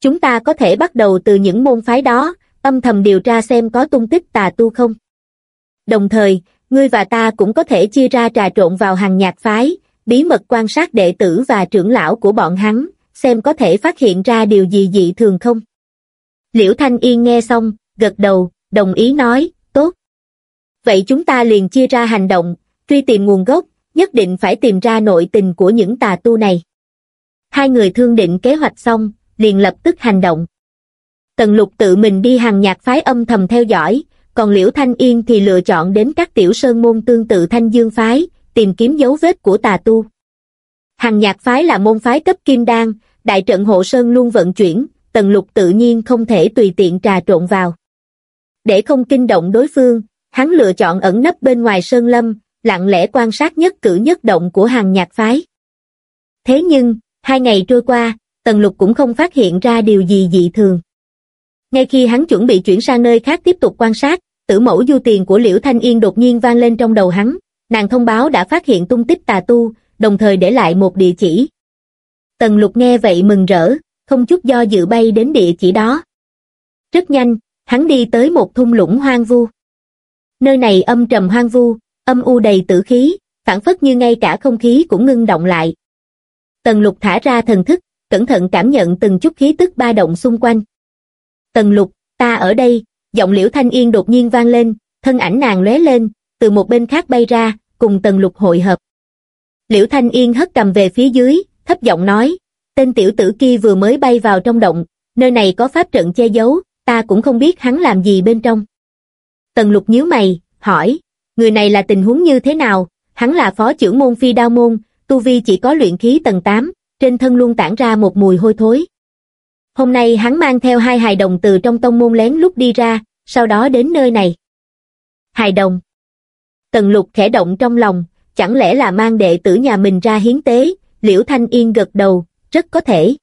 Chúng ta có thể bắt đầu từ những môn phái đó, âm thầm điều tra xem có tung tích tà tu không. Đồng thời, ngươi và ta cũng có thể chia ra trà trộn vào hàng nhạc phái, bí mật quan sát đệ tử và trưởng lão của bọn hắn, xem có thể phát hiện ra điều gì dị thường không. Liễu Thanh Yên nghe xong, gật đầu, đồng ý nói, tốt. Vậy chúng ta liền chia ra hành động, truy tìm nguồn gốc, nhất định phải tìm ra nội tình của những tà tu này. Hai người thương định kế hoạch xong, liền lập tức hành động. Tần lục tự mình đi hàng nhạc phái âm thầm theo dõi, còn Liễu Thanh Yên thì lựa chọn đến các tiểu sơn môn tương tự Thanh Dương phái, tìm kiếm dấu vết của tà tu. Hàng nhạc phái là môn phái cấp kim đan, đại trận hộ sơn luôn vận chuyển, tần lục tự nhiên không thể tùy tiện trà trộn vào. Để không kinh động đối phương, hắn lựa chọn ẩn nấp bên ngoài sơn lâm, lặng lẽ quan sát nhất cử nhất động của hàng nhạc phái. Thế nhưng, hai ngày trôi qua, Tần Lục cũng không phát hiện ra điều gì dị thường. Ngay khi hắn chuẩn bị chuyển sang nơi khác tiếp tục quan sát, tử mẫu du tiền của Liễu Thanh Yên đột nhiên vang lên trong đầu hắn, nàng thông báo đã phát hiện tung tích tà tu, đồng thời để lại một địa chỉ. Tần Lục nghe vậy mừng rỡ, không chút do dự bay đến địa chỉ đó. Rất nhanh, hắn đi tới một thung lũng hoang vu. Nơi này âm trầm hoang vu, âm u đầy tử khí, phản phất như ngay cả không khí cũng ngưng động lại. Tần lục thả ra thần thức, cẩn thận cảm nhận từng chút khí tức ba động xung quanh. Tần lục, ta ở đây, giọng liễu thanh yên đột nhiên vang lên, thân ảnh nàng lóe lên, từ một bên khác bay ra, cùng tần lục hội hợp. Liễu thanh yên hất cầm về phía dưới, thấp giọng nói, tên tiểu tử kia vừa mới bay vào trong động, nơi này có pháp trận che giấu, ta cũng không biết hắn làm gì bên trong. Tần lục nhíu mày, hỏi, người này là tình huống như thế nào, hắn là phó trưởng môn phi đao môn, tu vi chỉ có luyện khí tầng 8, trên thân luôn tản ra một mùi hôi thối. Hôm nay hắn mang theo hai hài đồng từ trong tông môn lén lúc đi ra, sau đó đến nơi này. Hài đồng. Tần lục khẽ động trong lòng, chẳng lẽ là mang đệ tử nhà mình ra hiến tế, liễu thanh yên gật đầu, rất có thể.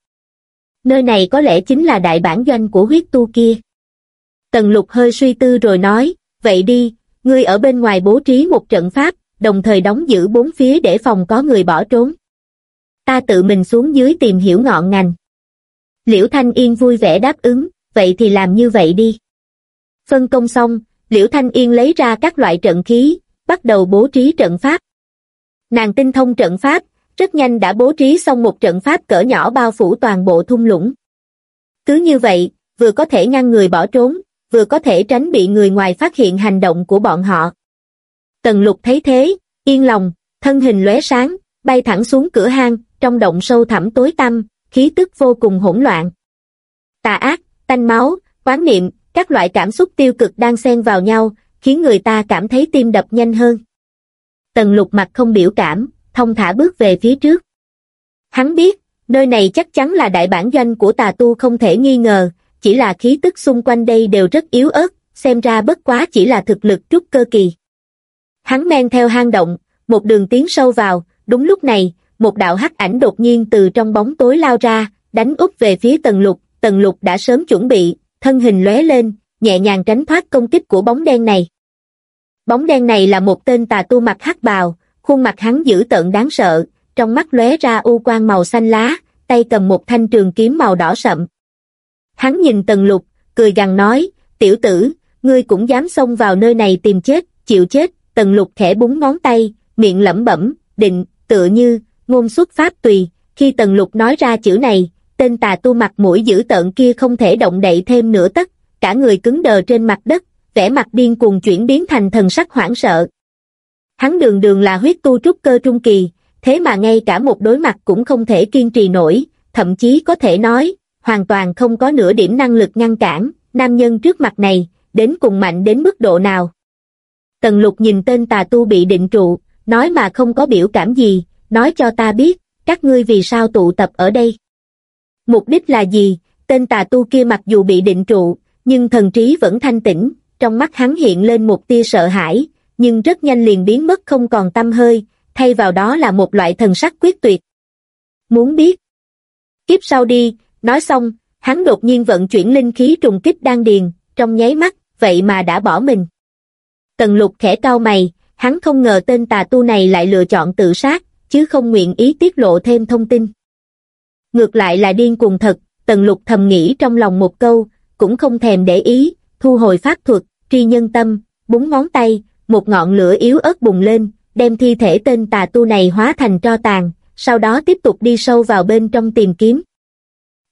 Nơi này có lẽ chính là đại bản doanh của huyết tu kia. Tần lục hơi suy tư rồi nói, vậy đi, ngươi ở bên ngoài bố trí một trận pháp, đồng thời đóng giữ bốn phía để phòng có người bỏ trốn. Ta tự mình xuống dưới tìm hiểu ngọn ngành. Liễu Thanh Yên vui vẻ đáp ứng, vậy thì làm như vậy đi. Phân công xong, Liễu Thanh Yên lấy ra các loại trận khí, bắt đầu bố trí trận pháp. Nàng tinh thông trận pháp, rất nhanh đã bố trí xong một trận pháp cỡ nhỏ bao phủ toàn bộ thung lũng. Cứ như vậy, vừa có thể ngăn người bỏ trốn, vừa có thể tránh bị người ngoài phát hiện hành động của bọn họ. Tần lục thấy thế, yên lòng, thân hình lóe sáng, bay thẳng xuống cửa hang, trong động sâu thẳm tối tăm, khí tức vô cùng hỗn loạn. Tà ác, tanh máu, quán niệm, các loại cảm xúc tiêu cực đang xen vào nhau, khiến người ta cảm thấy tim đập nhanh hơn. Tần lục mặt không biểu cảm, thông thả bước về phía trước. Hắn biết, nơi này chắc chắn là đại bản doanh của tà tu không thể nghi ngờ, chỉ là khí tức xung quanh đây đều rất yếu ớt, xem ra bất quá chỉ là thực lực trúc cơ kỳ. Hắn men theo hang động, một đường tiến sâu vào, đúng lúc này, một đạo hắc ảnh đột nhiên từ trong bóng tối lao ra, đánh úp về phía tần lục, tần lục đã sớm chuẩn bị, thân hình lóe lên, nhẹ nhàng tránh thoát công kích của bóng đen này. Bóng đen này là một tên tà tu mặt hắc bào, khuôn mặt hắn dữ tợn đáng sợ, trong mắt lóe ra u quang màu xanh lá, tay cầm một thanh trường kiếm màu đỏ sậm. Hắn nhìn tần lục, cười gằn nói, tiểu tử, ngươi cũng dám xông vào nơi này tìm chết, chịu chết, tần lục khẽ búng ngón tay, miệng lẩm bẩm, định, tựa như, ngôn xuất pháp tùy, khi tần lục nói ra chữ này, tên tà tu mặt mũi dữ tợn kia không thể động đậy thêm nửa tấc, cả người cứng đờ trên mặt đất, vẻ mặt điên cuồng chuyển biến thành thần sắc hoảng sợ. Hắn đường đường là huyết tu trúc cơ trung kỳ, thế mà ngay cả một đối mặt cũng không thể kiên trì nổi, thậm chí có thể nói, hoàn toàn không có nửa điểm năng lực ngăn cản, nam nhân trước mặt này, đến cùng mạnh đến mức độ nào. Tần lục nhìn tên tà tu bị định trụ, nói mà không có biểu cảm gì, nói cho ta biết, các ngươi vì sao tụ tập ở đây. Mục đích là gì, tên tà tu kia mặc dù bị định trụ, nhưng thần trí vẫn thanh tĩnh, trong mắt hắn hiện lên một tia sợ hãi, nhưng rất nhanh liền biến mất không còn tâm hơi, thay vào đó là một loại thần sắc quyết tuyệt. Muốn biết? Kiếp sau đi, nói xong, hắn đột nhiên vận chuyển linh khí trùng kích đan điền, trong nháy mắt, vậy mà đã bỏ mình. Tần lục khẽ cao mày, hắn không ngờ tên tà tu này lại lựa chọn tự sát, chứ không nguyện ý tiết lộ thêm thông tin. Ngược lại là điên cuồng thật, tần lục thầm nghĩ trong lòng một câu, cũng không thèm để ý, thu hồi pháp thuật, tri nhân tâm, búng ngón tay, một ngọn lửa yếu ớt bùng lên, đem thi thể tên tà tu này hóa thành tro tàn, sau đó tiếp tục đi sâu vào bên trong tìm kiếm.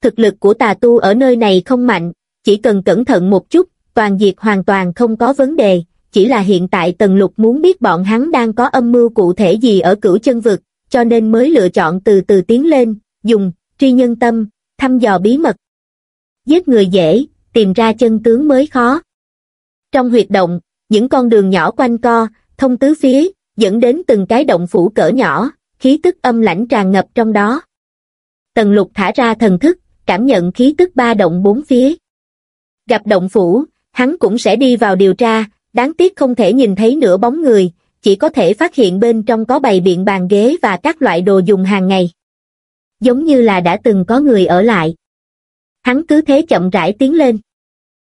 Thực lực của tà tu ở nơi này không mạnh, chỉ cần cẩn thận một chút, toàn diệt hoàn toàn không có vấn đề, chỉ là hiện tại Tần Lục muốn biết bọn hắn đang có âm mưu cụ thể gì ở cửu chân vực, cho nên mới lựa chọn từ từ tiến lên, dùng, tri nhân tâm, thăm dò bí mật. Giết người dễ, tìm ra chân tướng mới khó. Trong huyệt động, những con đường nhỏ quanh co, thông tứ phía, dẫn đến từng cái động phủ cỡ nhỏ, khí tức âm lãnh tràn ngập trong đó. Tần lục thả ra thần thức, cảm nhận khí tức ba động bốn phía. Gặp động phủ, hắn cũng sẽ đi vào điều tra, đáng tiếc không thể nhìn thấy nửa bóng người, chỉ có thể phát hiện bên trong có bày biện bàn ghế và các loại đồ dùng hàng ngày. Giống như là đã từng có người ở lại. Hắn cứ thế chậm rãi tiến lên.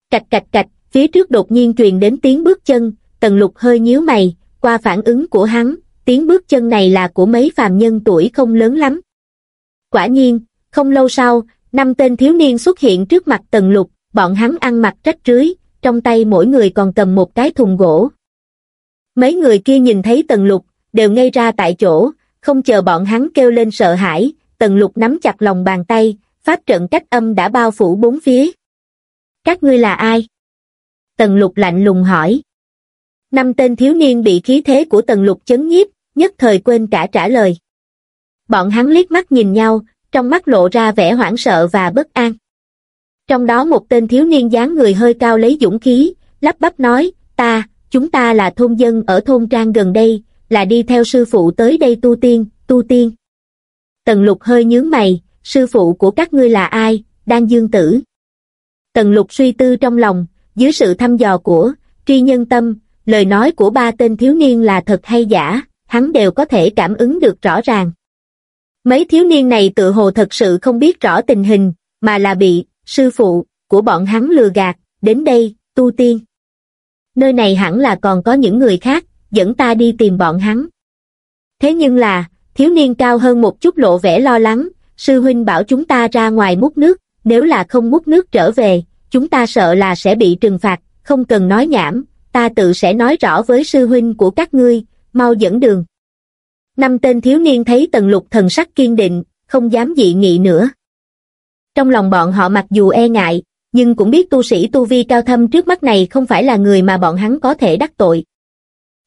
Cạch cạch cạch, phía trước đột nhiên truyền đến tiếng bước chân, tần lục hơi nhíu mày, qua phản ứng của hắn, tiếng bước chân này là của mấy phàm nhân tuổi không lớn lắm. Quả nhiên, không lâu sau, năm tên thiếu niên xuất hiện trước mặt tần lục, bọn hắn ăn mặc rách rưới, trong tay mỗi người còn cầm một cái thùng gỗ. Mấy người kia nhìn thấy tần lục, đều ngây ra tại chỗ, không chờ bọn hắn kêu lên sợ hãi, tần lục nắm chặt lòng bàn tay, pháp trận cách âm đã bao phủ bốn phía. Các ngươi là ai? Tần lục lạnh lùng hỏi. Năm tên thiếu niên bị khí thế của tần lục chấn nhiếp, nhất thời quên cả trả lời. Bọn hắn liếc mắt nhìn nhau, trong mắt lộ ra vẻ hoảng sợ và bất an. Trong đó một tên thiếu niên dáng người hơi cao lấy dũng khí, lắp bắp nói, ta, chúng ta là thôn dân ở thôn trang gần đây, là đi theo sư phụ tới đây tu tiên, tu tiên. Tần lục hơi nhướng mày, sư phụ của các ngươi là ai, đang dương tử. Tần lục suy tư trong lòng, dưới sự thăm dò của, tri nhân tâm, lời nói của ba tên thiếu niên là thật hay giả, hắn đều có thể cảm ứng được rõ ràng. Mấy thiếu niên này tự hồ thật sự không biết rõ tình hình, mà là bị, sư phụ, của bọn hắn lừa gạt, đến đây, tu tiên. Nơi này hẳn là còn có những người khác, dẫn ta đi tìm bọn hắn. Thế nhưng là, thiếu niên cao hơn một chút lộ vẻ lo lắng, sư huynh bảo chúng ta ra ngoài múc nước, nếu là không múc nước trở về, chúng ta sợ là sẽ bị trừng phạt, không cần nói nhảm, ta tự sẽ nói rõ với sư huynh của các ngươi, mau dẫn đường. Năm tên thiếu niên thấy tần lục thần sắc kiên định, không dám dị nghị nữa. Trong lòng bọn họ mặc dù e ngại, nhưng cũng biết tu sĩ tu vi cao thâm trước mắt này không phải là người mà bọn hắn có thể đắc tội.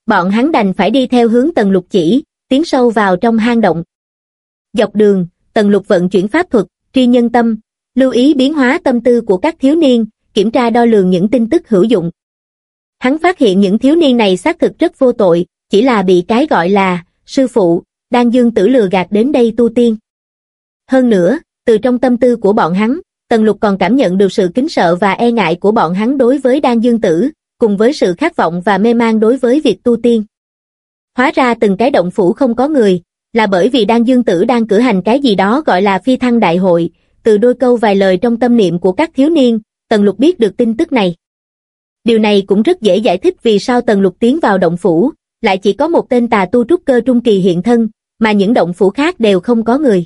Bọn hắn đành phải đi theo hướng tần lục chỉ, tiến sâu vào trong hang động. Dọc đường, tần lục vận chuyển pháp thuật, tri nhân tâm, lưu ý biến hóa tâm tư của các thiếu niên, kiểm tra đo lường những tin tức hữu dụng. Hắn phát hiện những thiếu niên này xác thực rất vô tội, chỉ là bị cái gọi là sư phụ, đang dương tử lừa gạt đến đây tu tiên. Hơn nữa, từ trong tâm tư của bọn hắn, Tần Lục còn cảm nhận được sự kính sợ và e ngại của bọn hắn đối với đan dương tử, cùng với sự khát vọng và mê man đối với việc tu tiên. Hóa ra từng cái động phủ không có người, là bởi vì đan dương tử đang cử hành cái gì đó gọi là phi thăng đại hội, từ đôi câu vài lời trong tâm niệm của các thiếu niên, Tần Lục biết được tin tức này. Điều này cũng rất dễ giải thích vì sao Tần Lục tiến vào động phủ, lại chỉ có một tên tà tu trúc cơ trung kỳ hiện thân, mà những động phủ khác đều không có người.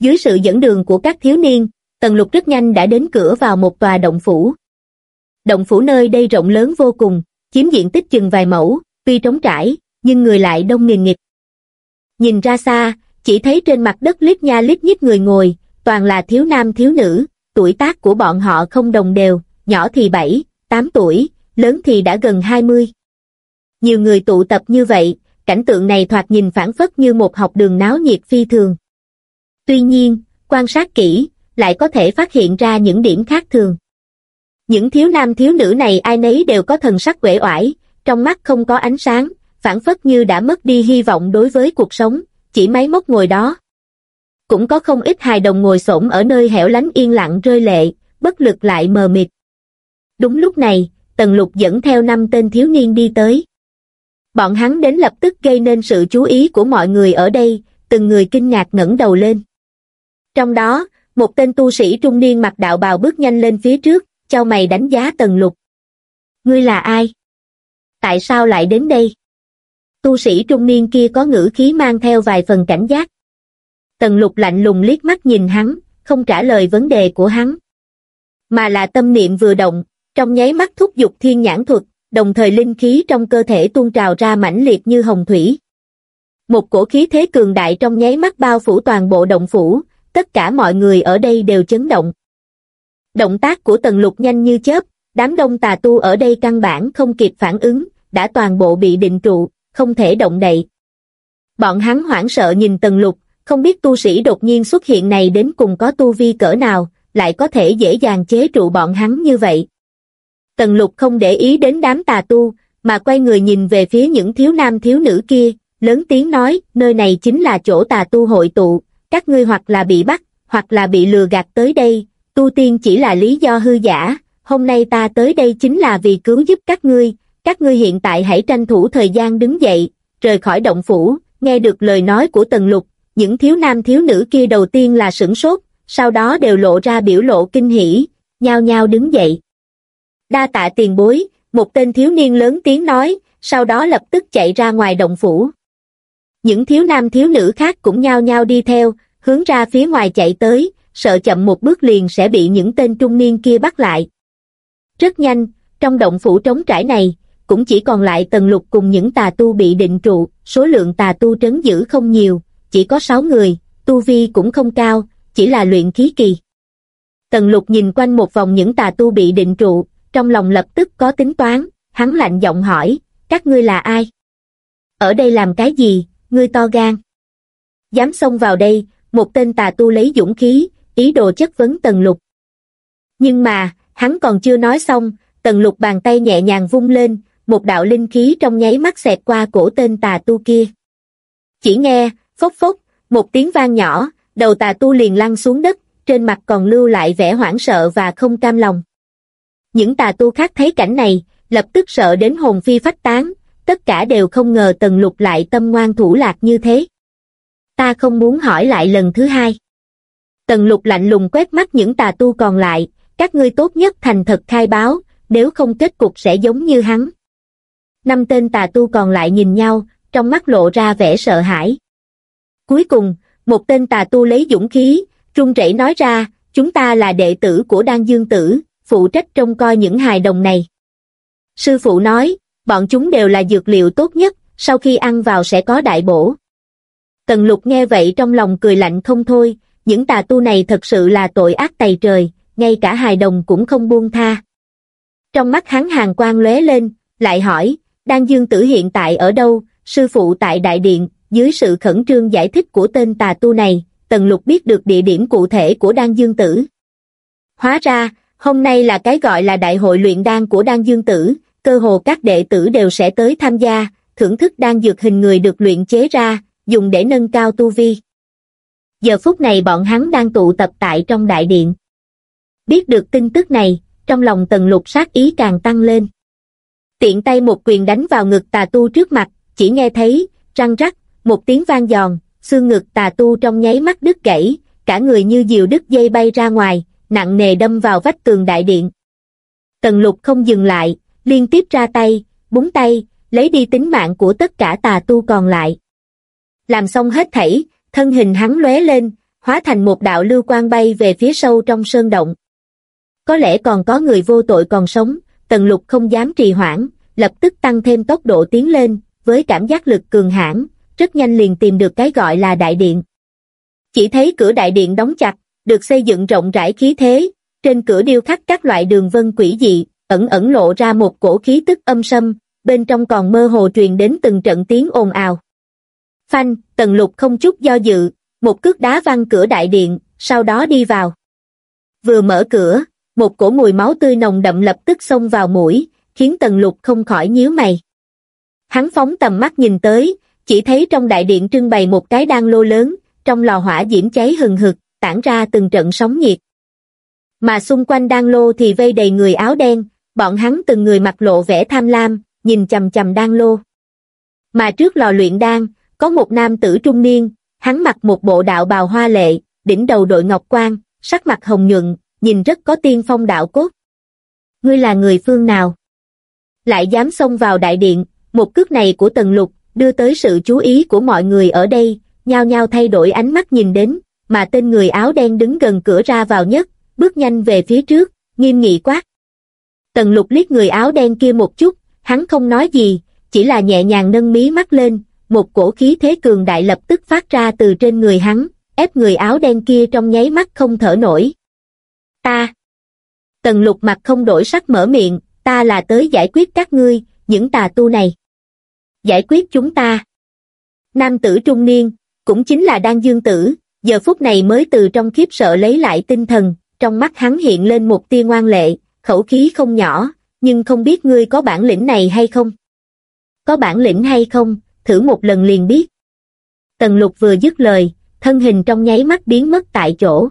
Dưới sự dẫn đường của các thiếu niên, Tần Lục rất nhanh đã đến cửa vào một tòa động phủ. Động phủ nơi đây rộng lớn vô cùng, chiếm diện tích chừng vài mẫu, tuy trống trải, nhưng người lại đông nghìn nghịch. Nhìn ra xa, chỉ thấy trên mặt đất lít nha lít nhít người ngồi, toàn là thiếu nam thiếu nữ, tuổi tác của bọn họ không đồng đều, nhỏ thì 7, 8 tuổi, lớn thì đã gần 20. Nhiều người tụ tập như vậy, cảnh tượng này thoạt nhìn phản phất như một học đường náo nhiệt phi thường. Tuy nhiên, quan sát kỹ, lại có thể phát hiện ra những điểm khác thường. Những thiếu nam thiếu nữ này ai nấy đều có thần sắc uể oải, trong mắt không có ánh sáng, phản phất như đã mất đi hy vọng đối với cuộc sống, chỉ máy móc ngồi đó. Cũng có không ít hài đồng ngồi xổm ở nơi hẻo lánh yên lặng rơi lệ, bất lực lại mờ mịt. Đúng lúc này, Tần Lục dẫn theo năm tên thiếu niên đi tới. Bọn hắn đến lập tức gây nên sự chú ý của mọi người ở đây, từng người kinh ngạc ngẩng đầu lên. Trong đó, một tên tu sĩ trung niên mặc đạo bào bước nhanh lên phía trước, cho mày đánh giá tần lục. Ngươi là ai? Tại sao lại đến đây? Tu sĩ trung niên kia có ngữ khí mang theo vài phần cảnh giác. Tần lục lạnh lùng liếc mắt nhìn hắn, không trả lời vấn đề của hắn. Mà là tâm niệm vừa động, trong nháy mắt thúc giục thiên nhãn thuật, đồng thời linh khí trong cơ thể tuôn trào ra mãnh liệt như hồng thủy. Một cổ khí thế cường đại trong nháy mắt bao phủ toàn bộ động phủ, tất cả mọi người ở đây đều chấn động. Động tác của tần lục nhanh như chớp, đám đông tà tu ở đây căn bản không kịp phản ứng, đã toàn bộ bị định trụ, không thể động đậy. Bọn hắn hoảng sợ nhìn tần lục, không biết tu sĩ đột nhiên xuất hiện này đến cùng có tu vi cỡ nào, lại có thể dễ dàng chế trụ bọn hắn như vậy. Tần lục không để ý đến đám tà tu, mà quay người nhìn về phía những thiếu nam thiếu nữ kia, lớn tiếng nói, nơi này chính là chỗ tà tu hội tụ, các ngươi hoặc là bị bắt, hoặc là bị lừa gạt tới đây, tu tiên chỉ là lý do hư giả, hôm nay ta tới đây chính là vì cứu giúp các ngươi, các ngươi hiện tại hãy tranh thủ thời gian đứng dậy, rời khỏi động phủ, nghe được lời nói của Tần Lục, những thiếu nam thiếu nữ kia đầu tiên là sửng sốt, sau đó đều lộ ra biểu lộ kinh hỉ, nhao nhao đứng dậy. Đa tạ tiền bối, một tên thiếu niên lớn tiếng nói, sau đó lập tức chạy ra ngoài động phủ. Những thiếu nam thiếu nữ khác cũng nhao nhao đi theo, hướng ra phía ngoài chạy tới, sợ chậm một bước liền sẽ bị những tên trung niên kia bắt lại. Rất nhanh, trong động phủ trống trải này, cũng chỉ còn lại tần lục cùng những tà tu bị định trụ, số lượng tà tu trấn giữ không nhiều, chỉ có 6 người, tu vi cũng không cao, chỉ là luyện khí kỳ. Tần lục nhìn quanh một vòng những tà tu bị định trụ, trong lòng lập tức có tính toán, hắn lạnh giọng hỏi, các ngươi là ai? Ở đây làm cái gì, ngươi to gan? Dám xông vào đây, một tên tà tu lấy dũng khí, ý đồ chất vấn tần lục. Nhưng mà, hắn còn chưa nói xong, tần lục bàn tay nhẹ nhàng vung lên, một đạo linh khí trong nháy mắt xẹt qua cổ tên tà tu kia. Chỉ nghe, phốc phốc, một tiếng vang nhỏ, đầu tà tu liền lăn xuống đất, trên mặt còn lưu lại vẻ hoảng sợ và không cam lòng. Những tà tu khác thấy cảnh này, lập tức sợ đến hồn phi phách tán, tất cả đều không ngờ tần lục lại tâm ngoan thủ lạc như thế. Ta không muốn hỏi lại lần thứ hai. Tần lục lạnh lùng quét mắt những tà tu còn lại, các ngươi tốt nhất thành thật khai báo, nếu không kết cục sẽ giống như hắn. Năm tên tà tu còn lại nhìn nhau, trong mắt lộ ra vẻ sợ hãi. Cuối cùng, một tên tà tu lấy dũng khí, trung rẩy nói ra, chúng ta là đệ tử của Đan Dương Tử, phụ trách trông coi những hài đồng này. Sư phụ nói, bọn chúng đều là dược liệu tốt nhất, sau khi ăn vào sẽ có đại bổ. Tần lục nghe vậy trong lòng cười lạnh không thôi, những tà tu này thật sự là tội ác tày trời, ngay cả hài đồng cũng không buông tha. Trong mắt hắn hàng quang lóe lên, lại hỏi, Đan Dương Tử hiện tại ở đâu, sư phụ tại Đại Điện, dưới sự khẩn trương giải thích của tên tà tu này, Tần Lục biết được địa điểm cụ thể của Đan Dương Tử. Hóa ra, hôm nay là cái gọi là đại hội luyện đan của Đan Dương Tử, cơ hồ các đệ tử đều sẽ tới tham gia, thưởng thức đan dược hình người được luyện chế ra, dùng để nâng cao tu vi. Giờ phút này bọn hắn đang tụ tập tại trong đại điện. Biết được tin tức này, trong lòng tần lục sát ý càng tăng lên. Tiện tay một quyền đánh vào ngực tà tu trước mặt, chỉ nghe thấy, răng rắc, một tiếng vang giòn, xương ngực tà tu trong nháy mắt đứt gãy, cả người như diều đứt dây bay ra ngoài, nặng nề đâm vào vách tường đại điện. Tần lục không dừng lại, liên tiếp ra tay, búng tay, lấy đi tính mạng của tất cả tà tu còn lại. Làm xong hết thảy, thân hình hắn lóe lên, hóa thành một đạo lưu quang bay về phía sâu trong sơn động. Có lẽ còn có người vô tội còn sống, tần lục không dám trì hoãn, lập tức tăng thêm tốc độ tiến lên, với cảm giác lực cường hãn, rất nhanh liền tìm được cái gọi là đại điện. Chỉ thấy cửa đại điện đóng chặt, được xây dựng rộng rãi khí thế, trên cửa điêu khắc các loại đường vân quỷ dị, ẩn ẩn lộ ra một cổ khí tức âm sâm, bên trong còn mơ hồ truyền đến từng trận tiếng ồn ào. Phanh, tần lục không chút do dự, một cước đá văng cửa đại điện, sau đó đi vào. Vừa mở cửa, một cổ mùi máu tươi nồng đậm lập tức xông vào mũi, khiến tần lục không khỏi nhíu mày. Hắn phóng tầm mắt nhìn tới, chỉ thấy trong đại điện trưng bày một cái đan lô lớn, trong lò hỏa diễm cháy hừng hực, tản ra từng trận sóng nhiệt. Mà xung quanh đan lô thì vây đầy người áo đen, bọn hắn từng người mặt lộ vẻ tham lam, nhìn chầm chầm đan lô. Mà trước lò luyện đan, có một nam tử trung niên, hắn mặc một bộ đạo bào hoa lệ, đỉnh đầu đội ngọc quan, sắc mặt hồng nhuận, nhìn rất có tiên phong đạo cốt. Ngươi là người phương nào? Lại dám xông vào đại điện, một cước này của tần lục, đưa tới sự chú ý của mọi người ở đây, nhao nhao thay đổi ánh mắt nhìn đến, mà tên người áo đen đứng gần cửa ra vào nhất, bước nhanh về phía trước, nghiêm nghị quát. Tần lục liếc người áo đen kia một chút, hắn không nói gì, chỉ là nhẹ nhàng nâng mí mắt lên, một cổ khí thế cường đại lập tức phát ra từ trên người hắn, ép người áo đen kia trong nháy mắt không thở nổi. Ta! Tần lục mặt không đổi sắc mở miệng, ta là tới giải quyết các ngươi, những tà tu này. Giải quyết chúng ta. Nam tử trung niên, cũng chính là đan dương tử, giờ phút này mới từ trong khiếp sợ lấy lại tinh thần, trong mắt hắn hiện lên một tia ngoan lệ, khẩu khí không nhỏ, nhưng không biết ngươi có bản lĩnh này hay không? Có bản lĩnh hay không, thử một lần liền biết. Tần lục vừa dứt lời, thân hình trong nháy mắt biến mất tại chỗ.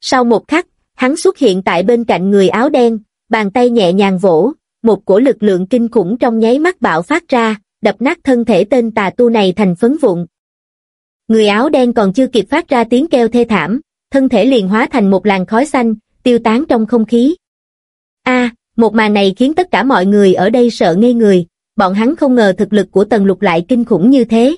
Sau một khắc, hắn xuất hiện tại bên cạnh người áo đen, bàn tay nhẹ nhàng vỗ, một cổ lực lượng kinh khủng trong nháy mắt bạo phát ra, đập nát thân thể tên tà tu này thành phấn vụn. Người áo đen còn chưa kịp phát ra tiếng kêu thê thảm, thân thể liền hóa thành một làn khói xanh, tiêu tán trong không khí. A, một màn này khiến tất cả mọi người ở đây sợ ngây người, bọn hắn không ngờ thực lực của Tần Lục lại kinh khủng như thế.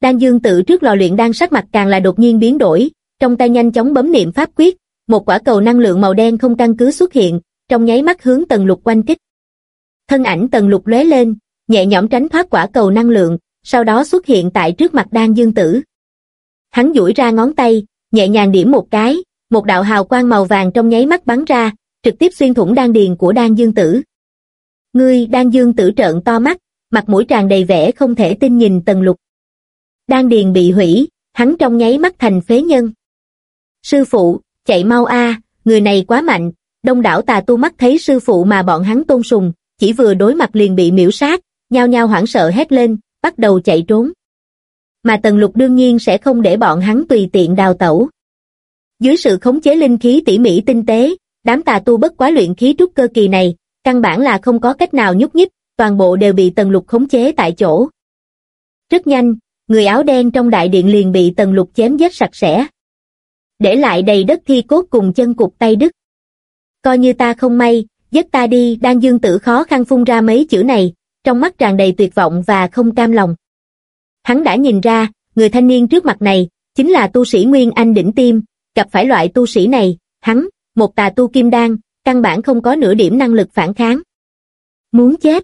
Đan Dương tự trước lò luyện đang sắc mặt càng là đột nhiên biến đổi, trong tay nhanh chóng bấm niệm pháp quyết, một quả cầu năng lượng màu đen không căn cứ xuất hiện, trong nháy mắt hướng Tần Lục quanh kích. Thân ảnh Tần Lục lóe lên, nhẹ nhõm tránh thoát quả cầu năng lượng, sau đó xuất hiện tại trước mặt Đan Dương Tử. Hắn duỗi ra ngón tay, nhẹ nhàng điểm một cái, một đạo hào quang màu vàng trong nháy mắt bắn ra, trực tiếp xuyên thủng đan điền của Đan Dương Tử. Ngươi Đan Dương Tử trợn to mắt, mặt mũi tràn đầy vẻ không thể tin nhìn Tần Lục. Đan điền bị hủy, hắn trong nháy mắt thành phế nhân. Sư phụ, chạy mau a, người này quá mạnh, đông đảo tà tu mắt thấy sư phụ mà bọn hắn tôn sùng, chỉ vừa đối mặt liền bị miễu sát, nhao nhao hoảng sợ hét lên, bắt đầu chạy trốn. Mà Tần Lục đương nhiên sẽ không để bọn hắn tùy tiện đào tẩu. Dưới sự khống chế linh khí tỉ mỉ tinh tế, đám tà tu bất quá luyện khí trúc cơ kỳ này, căn bản là không có cách nào nhúc nhích, toàn bộ đều bị Tần Lục khống chế tại chỗ. Rất nhanh, người áo đen trong đại điện liền bị Tần Lục chém giết sạch sẽ. Để lại đầy đất thi cốt cùng chân cục tay đứt. Coi như ta không may, giết ta đi, đang dương tử khó khăn phun ra mấy chữ này, trong mắt tràn đầy tuyệt vọng và không cam lòng. Hắn đã nhìn ra, người thanh niên trước mặt này, chính là tu sĩ Nguyên Anh đỉnh tim, gặp phải loại tu sĩ này, hắn, một tà tu kim đan, căn bản không có nửa điểm năng lực phản kháng. Muốn chết.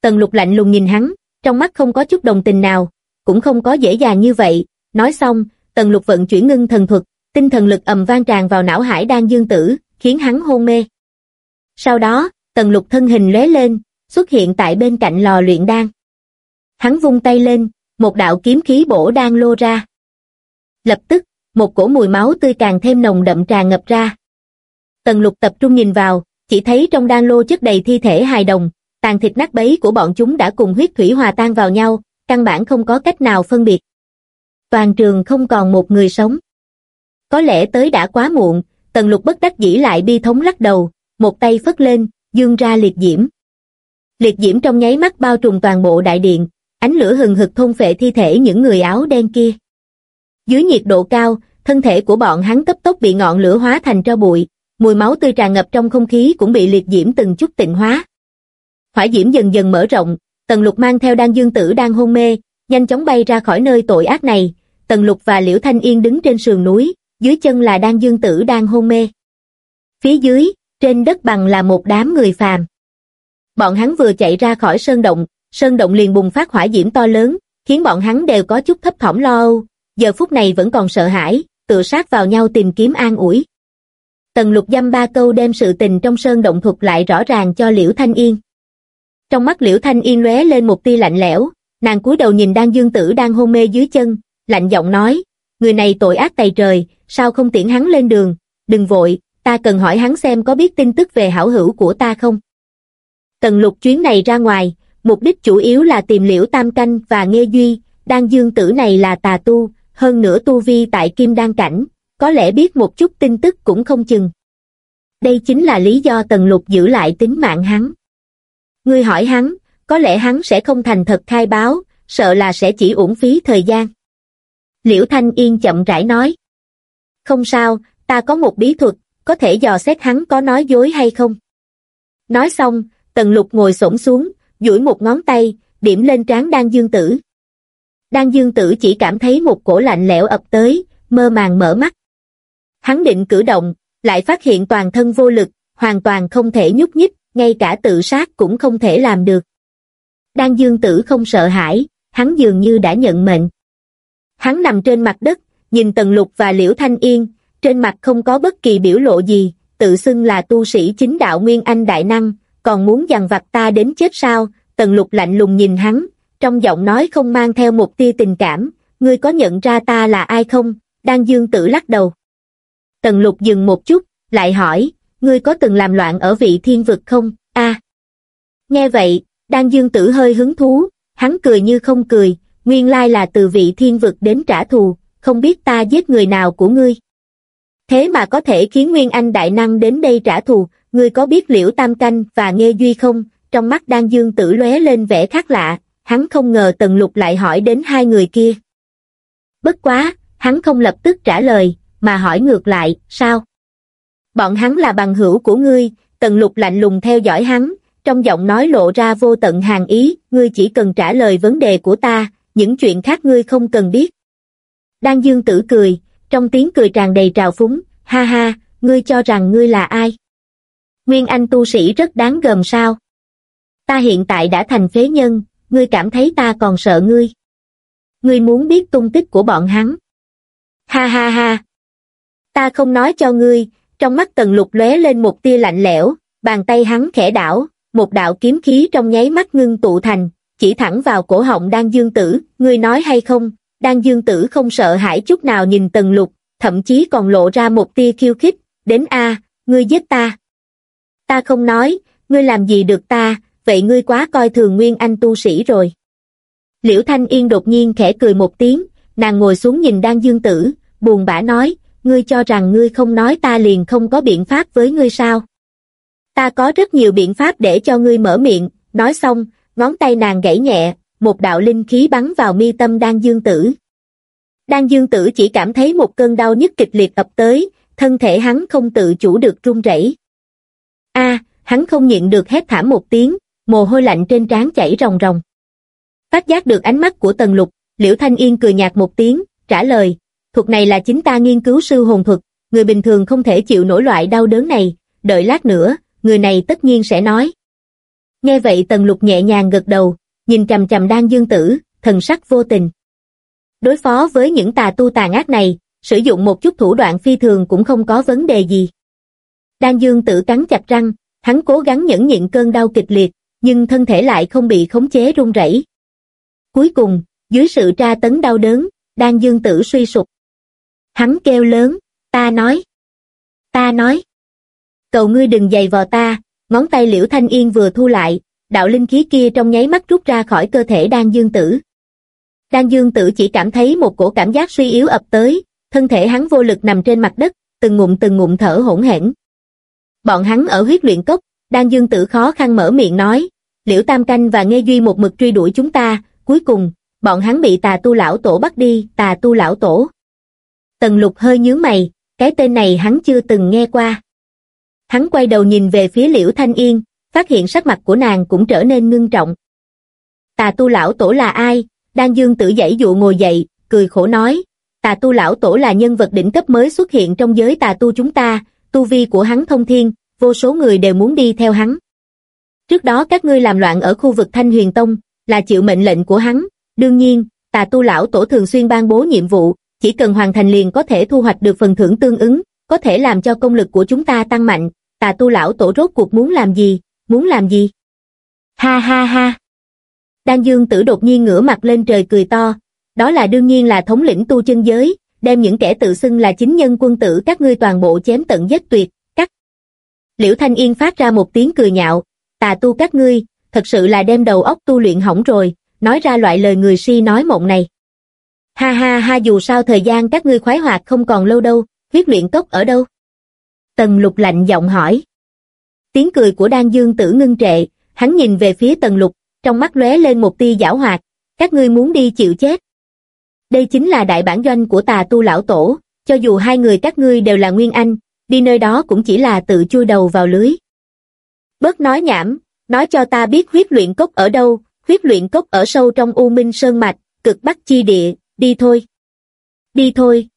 Tần lục lạnh lùng nhìn hắn, trong mắt không có chút đồng tình nào, cũng không có dễ dàng như vậy, nói xong, tần lục vận chuyển ngưng thần thuật, tinh thần lực ầm vang tràn vào não hải đan dương tử, khiến hắn hôn mê. Sau đó, tần lục thân hình lóe lên, xuất hiện tại bên cạnh lò luyện đan. Hắn vung tay lên, một đạo kiếm khí bổ đan lô ra. Lập tức, một cổ mùi máu tươi càng thêm nồng đậm tràn ngập ra. Tần lục tập trung nhìn vào, chỉ thấy trong đan lô chất đầy thi thể hài đồng, tàn thịt nát bấy của bọn chúng đã cùng huyết thủy hòa tan vào nhau, căn bản không có cách nào phân biệt. Toàn trường không còn một người sống. Có lẽ tới đã quá muộn, tần lục bất đắc dĩ lại bi thống lắc đầu, một tay phất lên, dương ra liệt diễm. Liệt diễm trong nháy mắt bao trùm toàn bộ đại điện, ánh lửa hừng hực thôn phệ thi thể những người áo đen kia. Dưới nhiệt độ cao, thân thể của bọn hắn cấp tốc bị ngọn lửa hóa thành tro bụi, mùi máu tươi tràn ngập trong không khí cũng bị liệt diễm từng chút tịnh hóa. Hỏa diễm dần dần mở rộng, Tần Lục mang theo đan dương tử đang hôn mê, nhanh chóng bay ra khỏi nơi tội ác này, Tần Lục và Liễu Thanh Yên đứng trên sườn núi, dưới chân là đan dương tử đang hôn mê. Phía dưới, trên đất bằng là một đám người phàm. Bọn hắn vừa chạy ra khỏi sơn động, sơn động liền bùng phát hỏa diễm to lớn, khiến bọn hắn đều có chút thấp thỏm lo âu, giờ phút này vẫn còn sợ hãi, tự sát vào nhau tìm kiếm an ủi. Tần lục dăm ba câu đem sự tình trong sơn động thuật lại rõ ràng cho Liễu Thanh Yên. Trong mắt Liễu Thanh Yên lóe lên một tia lạnh lẽo, nàng cúi đầu nhìn Đan dương tử đang hôn mê dưới chân, lạnh giọng nói, người này tội ác tày trời, sao không tiễn hắn lên đường, đừng vội, ta cần hỏi hắn xem có biết tin tức về hảo hữu của ta không. Tần lục chuyến này ra ngoài, mục đích chủ yếu là tìm liễu tam canh và nghe duy, đan dương tử này là tà tu, hơn nữa tu vi tại kim đan cảnh, có lẽ biết một chút tin tức cũng không chừng. Đây chính là lý do tần lục giữ lại tính mạng hắn. Ngươi hỏi hắn, có lẽ hắn sẽ không thành thật khai báo, sợ là sẽ chỉ uổng phí thời gian. Liễu Thanh Yên chậm rãi nói. Không sao, ta có một bí thuật, có thể dò xét hắn có nói dối hay không. Nói xong, Tần Lục ngồi xổm xuống, duỗi một ngón tay, điểm lên trán Đan Dương Tử. Đan Dương Tử chỉ cảm thấy một cổ lạnh lẽo ập tới, mơ màng mở mắt. Hắn định cử động, lại phát hiện toàn thân vô lực, hoàn toàn không thể nhúc nhích, ngay cả tự sát cũng không thể làm được. Đan Dương Tử không sợ hãi, hắn dường như đã nhận mệnh. Hắn nằm trên mặt đất, nhìn Tần Lục và Liễu Thanh Yên, trên mặt không có bất kỳ biểu lộ gì, tự xưng là tu sĩ chính đạo Nguyên Anh Đại Năng, còn muốn dằn vặt ta đến chết sao, Tần Lục lạnh lùng nhìn hắn, trong giọng nói không mang theo một tia tình cảm, ngươi có nhận ra ta là ai không, Đan Dương Tử lắc đầu. Tần Lục dừng một chút, lại hỏi, ngươi có từng làm loạn ở vị thiên vực không, a Nghe vậy, Đan Dương Tử hơi hứng thú, hắn cười như không cười, nguyên lai là từ vị thiên vực đến trả thù, không biết ta giết người nào của ngươi. Thế mà có thể khiến Nguyên Anh Đại Năng đến đây trả thù, ngươi có biết liễu tam canh và nghe duy không, trong mắt đan dương tử lóe lên vẻ khác lạ, hắn không ngờ tần lục lại hỏi đến hai người kia. Bất quá, hắn không lập tức trả lời, mà hỏi ngược lại, sao? Bọn hắn là bằng hữu của ngươi, tần lục lạnh lùng theo dõi hắn, trong giọng nói lộ ra vô tận hàng ý, ngươi chỉ cần trả lời vấn đề của ta, những chuyện khác ngươi không cần biết. Đan Dương tử cười, trong tiếng cười tràn đầy trào phúng, ha ha, ngươi cho rằng ngươi là ai? Nguyên Anh tu sĩ rất đáng gờm sao? Ta hiện tại đã thành phế nhân, ngươi cảm thấy ta còn sợ ngươi. Ngươi muốn biết tung tích của bọn hắn. Ha ha ha. Ta không nói cho ngươi, trong mắt tần lục lóe lên một tia lạnh lẽo, bàn tay hắn khẽ đảo, một đạo kiếm khí trong nháy mắt ngưng tụ thành, chỉ thẳng vào cổ họng đan dương tử, ngươi nói hay không, đan dương tử không sợ hãi chút nào nhìn tần lục, thậm chí còn lộ ra một tia khiêu khích, đến a, ngươi giết ta. Ta không nói, ngươi làm gì được ta, vậy ngươi quá coi thường nguyên anh tu sĩ rồi. Liễu Thanh Yên đột nhiên khẽ cười một tiếng, nàng ngồi xuống nhìn đan dương tử, buồn bã nói, ngươi cho rằng ngươi không nói ta liền không có biện pháp với ngươi sao. Ta có rất nhiều biện pháp để cho ngươi mở miệng, nói xong, ngón tay nàng gãy nhẹ, một đạo linh khí bắn vào mi tâm đan dương tử. Đan dương tử chỉ cảm thấy một cơn đau nhức kịch liệt ập tới, thân thể hắn không tự chủ được run rẩy. A, hắn không nhịn được hét thảm một tiếng, mồ hôi lạnh trên trán chảy ròng ròng. Phát giác được ánh mắt của Tần Lục, Liễu Thanh Yên cười nhạt một tiếng, trả lời, thuật này là chính ta nghiên cứu sư hồn thuật, người bình thường không thể chịu nổi loại đau đớn này, đợi lát nữa, người này tất nhiên sẽ nói. Nghe vậy Tần Lục nhẹ nhàng gật đầu, nhìn chầm chầm đan dương tử, thần sắc vô tình. Đối phó với những tà tu tàn ác này, sử dụng một chút thủ đoạn phi thường cũng không có vấn đề gì. Đan dương tử cắn chặt răng, hắn cố gắng nhẫn nhịn cơn đau kịch liệt, nhưng thân thể lại không bị khống chế run rẩy. Cuối cùng, dưới sự tra tấn đau đớn, đan dương tử suy sụp. Hắn kêu lớn, ta nói. Ta nói. Cầu ngươi đừng giày vò ta, ngón tay liễu thanh yên vừa thu lại, đạo linh khí kia trong nháy mắt rút ra khỏi cơ thể đan dương tử. Đan dương tử chỉ cảm thấy một cổ cảm giác suy yếu ập tới, thân thể hắn vô lực nằm trên mặt đất, từng ngụm từng ngụm thở hỗn hển. Bọn hắn ở huyết luyện cốc, Đan Dương Tử khó khăn mở miệng nói, Liễu Tam Canh và Nghe Duy một mực truy đuổi chúng ta, cuối cùng, bọn hắn bị tà tu lão tổ bắt đi, tà tu lão tổ. Tần lục hơi nhướng mày, cái tên này hắn chưa từng nghe qua. Hắn quay đầu nhìn về phía Liễu Thanh Yên, phát hiện sắc mặt của nàng cũng trở nên ngưng trọng. Tà tu lão tổ là ai? Đan Dương Tử dãy dụ ngồi dậy, cười khổ nói, tà tu lão tổ là nhân vật đỉnh cấp mới xuất hiện trong giới tà tu chúng ta, tu vi của hắn thông thiên, vô số người đều muốn đi theo hắn. Trước đó các ngươi làm loạn ở khu vực Thanh Huyền Tông, là chịu mệnh lệnh của hắn, đương nhiên, tà tu lão tổ thường xuyên ban bố nhiệm vụ, chỉ cần hoàn thành liền có thể thu hoạch được phần thưởng tương ứng, có thể làm cho công lực của chúng ta tăng mạnh, tà tu lão tổ rốt cuộc muốn làm gì, muốn làm gì? Ha ha ha! Đan Dương tử đột nhiên ngửa mặt lên trời cười to, đó là đương nhiên là thống lĩnh tu chân giới, đem những kẻ tự xưng là chính nhân quân tử các ngươi toàn bộ chém tận giết tuyệt, cắt. Liễu Thanh Yên phát ra một tiếng cười nhạo, tà tu các ngươi, thật sự là đem đầu óc tu luyện hỏng rồi, nói ra loại lời người si nói mộng này. Ha ha ha dù sao thời gian các ngươi khoái hoạt không còn lâu đâu, huyết luyện cốc ở đâu? Tần lục lạnh giọng hỏi. Tiếng cười của Đan Dương tử ngưng trệ, hắn nhìn về phía tần lục, trong mắt lóe lên một tia giảo hoạt, các ngươi muốn đi chịu chết. Đây chính là đại bản doanh của tà tu lão tổ, cho dù hai người các ngươi đều là Nguyên Anh, đi nơi đó cũng chỉ là tự chui đầu vào lưới. Bớt nói nhảm, nói cho ta biết huyết luyện cốc ở đâu, huyết luyện cốc ở sâu trong U Minh Sơn Mạch, cực bắc chi địa, đi thôi. Đi thôi.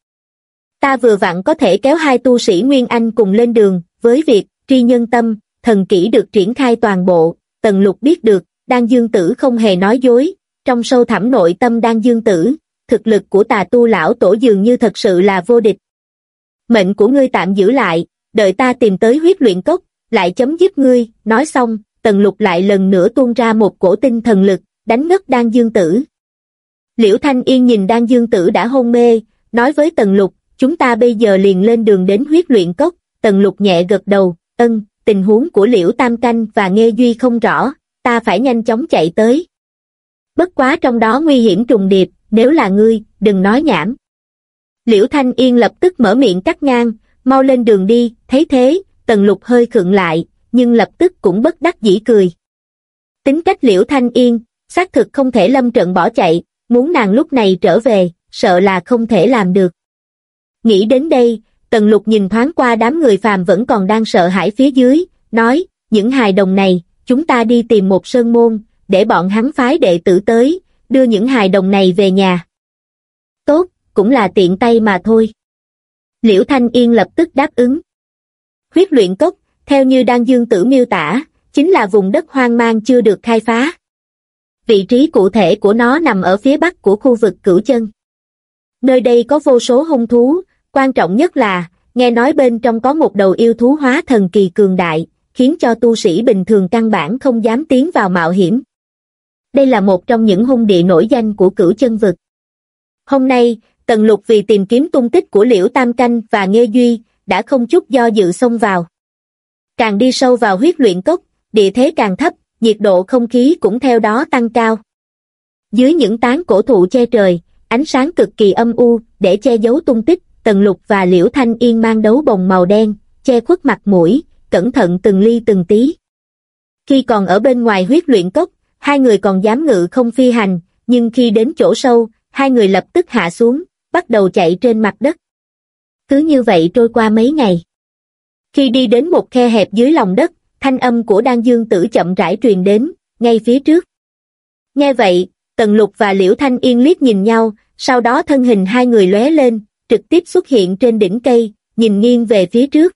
Ta vừa vặn có thể kéo hai tu sĩ Nguyên Anh cùng lên đường, với việc, tri nhân tâm, thần kỹ được triển khai toàn bộ, tần lục biết được, đan dương tử không hề nói dối, trong sâu thẳm nội tâm đan dương tử, thực lực của tà tu lão tổ dường như thật sự là vô địch. Mệnh của ngươi tạm giữ lại, đợi ta tìm tới huyết luyện cốc, lại chấm dứt ngươi, nói xong, tần lục lại lần nữa tuôn ra một cổ tinh thần lực, đánh ngất đan dương tử. Liễu Thanh Yên nhìn đan dương tử đã hôn mê, nói với tần lục, chúng ta bây giờ liền lên đường đến huyết luyện cốc, tần lục nhẹ gật đầu, ân, tình huống của liễu tam canh và nghe duy không rõ, ta phải nhanh chóng chạy tới. Bất quá trong đó nguy hiểm trùng điệp, nếu là ngươi, đừng nói nhảm. Liễu Thanh Yên lập tức mở miệng cắt ngang, mau lên đường đi, thấy thế, tần lục hơi khựng lại, nhưng lập tức cũng bất đắc dĩ cười. Tính cách liễu thanh yên, xác thực không thể lâm trận bỏ chạy, muốn nàng lúc này trở về, sợ là không thể làm được. Nghĩ đến đây, Tần Lục nhìn thoáng qua đám người phàm vẫn còn đang sợ hãi phía dưới, nói, những hài đồng này, chúng ta đi tìm một sơn môn, để bọn hắn phái đệ tử tới, đưa những hài đồng này về nhà. Tốt, cũng là tiện tay mà thôi. Liễu Thanh Yên lập tức đáp ứng. Huyết luyện cốc, theo như Đan Dương Tử miêu tả, chính là vùng đất hoang mang chưa được khai phá. Vị trí cụ thể của nó nằm ở phía bắc của khu vực cửu chân. Nơi đây có vô số hung thú, quan trọng nhất là, nghe nói bên trong có một đầu yêu thú hóa thần kỳ cường đại, khiến cho tu sĩ bình thường căn bản không dám tiến vào mạo hiểm. Đây là một trong những hung địa nổi danh của cửu chân vực. Hôm nay, Tần Lục vì tìm kiếm tung tích của Liễu Tam Canh và Nghê Duy, đã không chút do dự xông vào. Càng đi sâu vào huyết luyện cốc, địa thế càng thấp, nhiệt độ không khí cũng theo đó tăng cao. Dưới những tán cổ thụ che trời, ánh sáng cực kỳ âm u, để che giấu tung tích, Tần Lục và Liễu Thanh Yên mang đấu bồng màu đen, che khuất mặt mũi, cẩn thận từng ly từng tí. Khi còn ở bên ngoài huyết luyện cốc, hai người còn dám ngự không phi hành, nhưng khi đến chỗ sâu, hai người lập tức hạ xuống, bắt đầu chạy trên mặt đất. Cứ như vậy trôi qua mấy ngày. Khi đi đến một khe hẹp dưới lòng đất, thanh âm của Đan Dương Tử chậm rãi truyền đến, ngay phía trước. Nghe vậy, Tần Lục và Liễu Thanh Yên liếc nhìn nhau, sau đó thân hình hai người lóe lên, trực tiếp xuất hiện trên đỉnh cây, nhìn nghiêng về phía trước.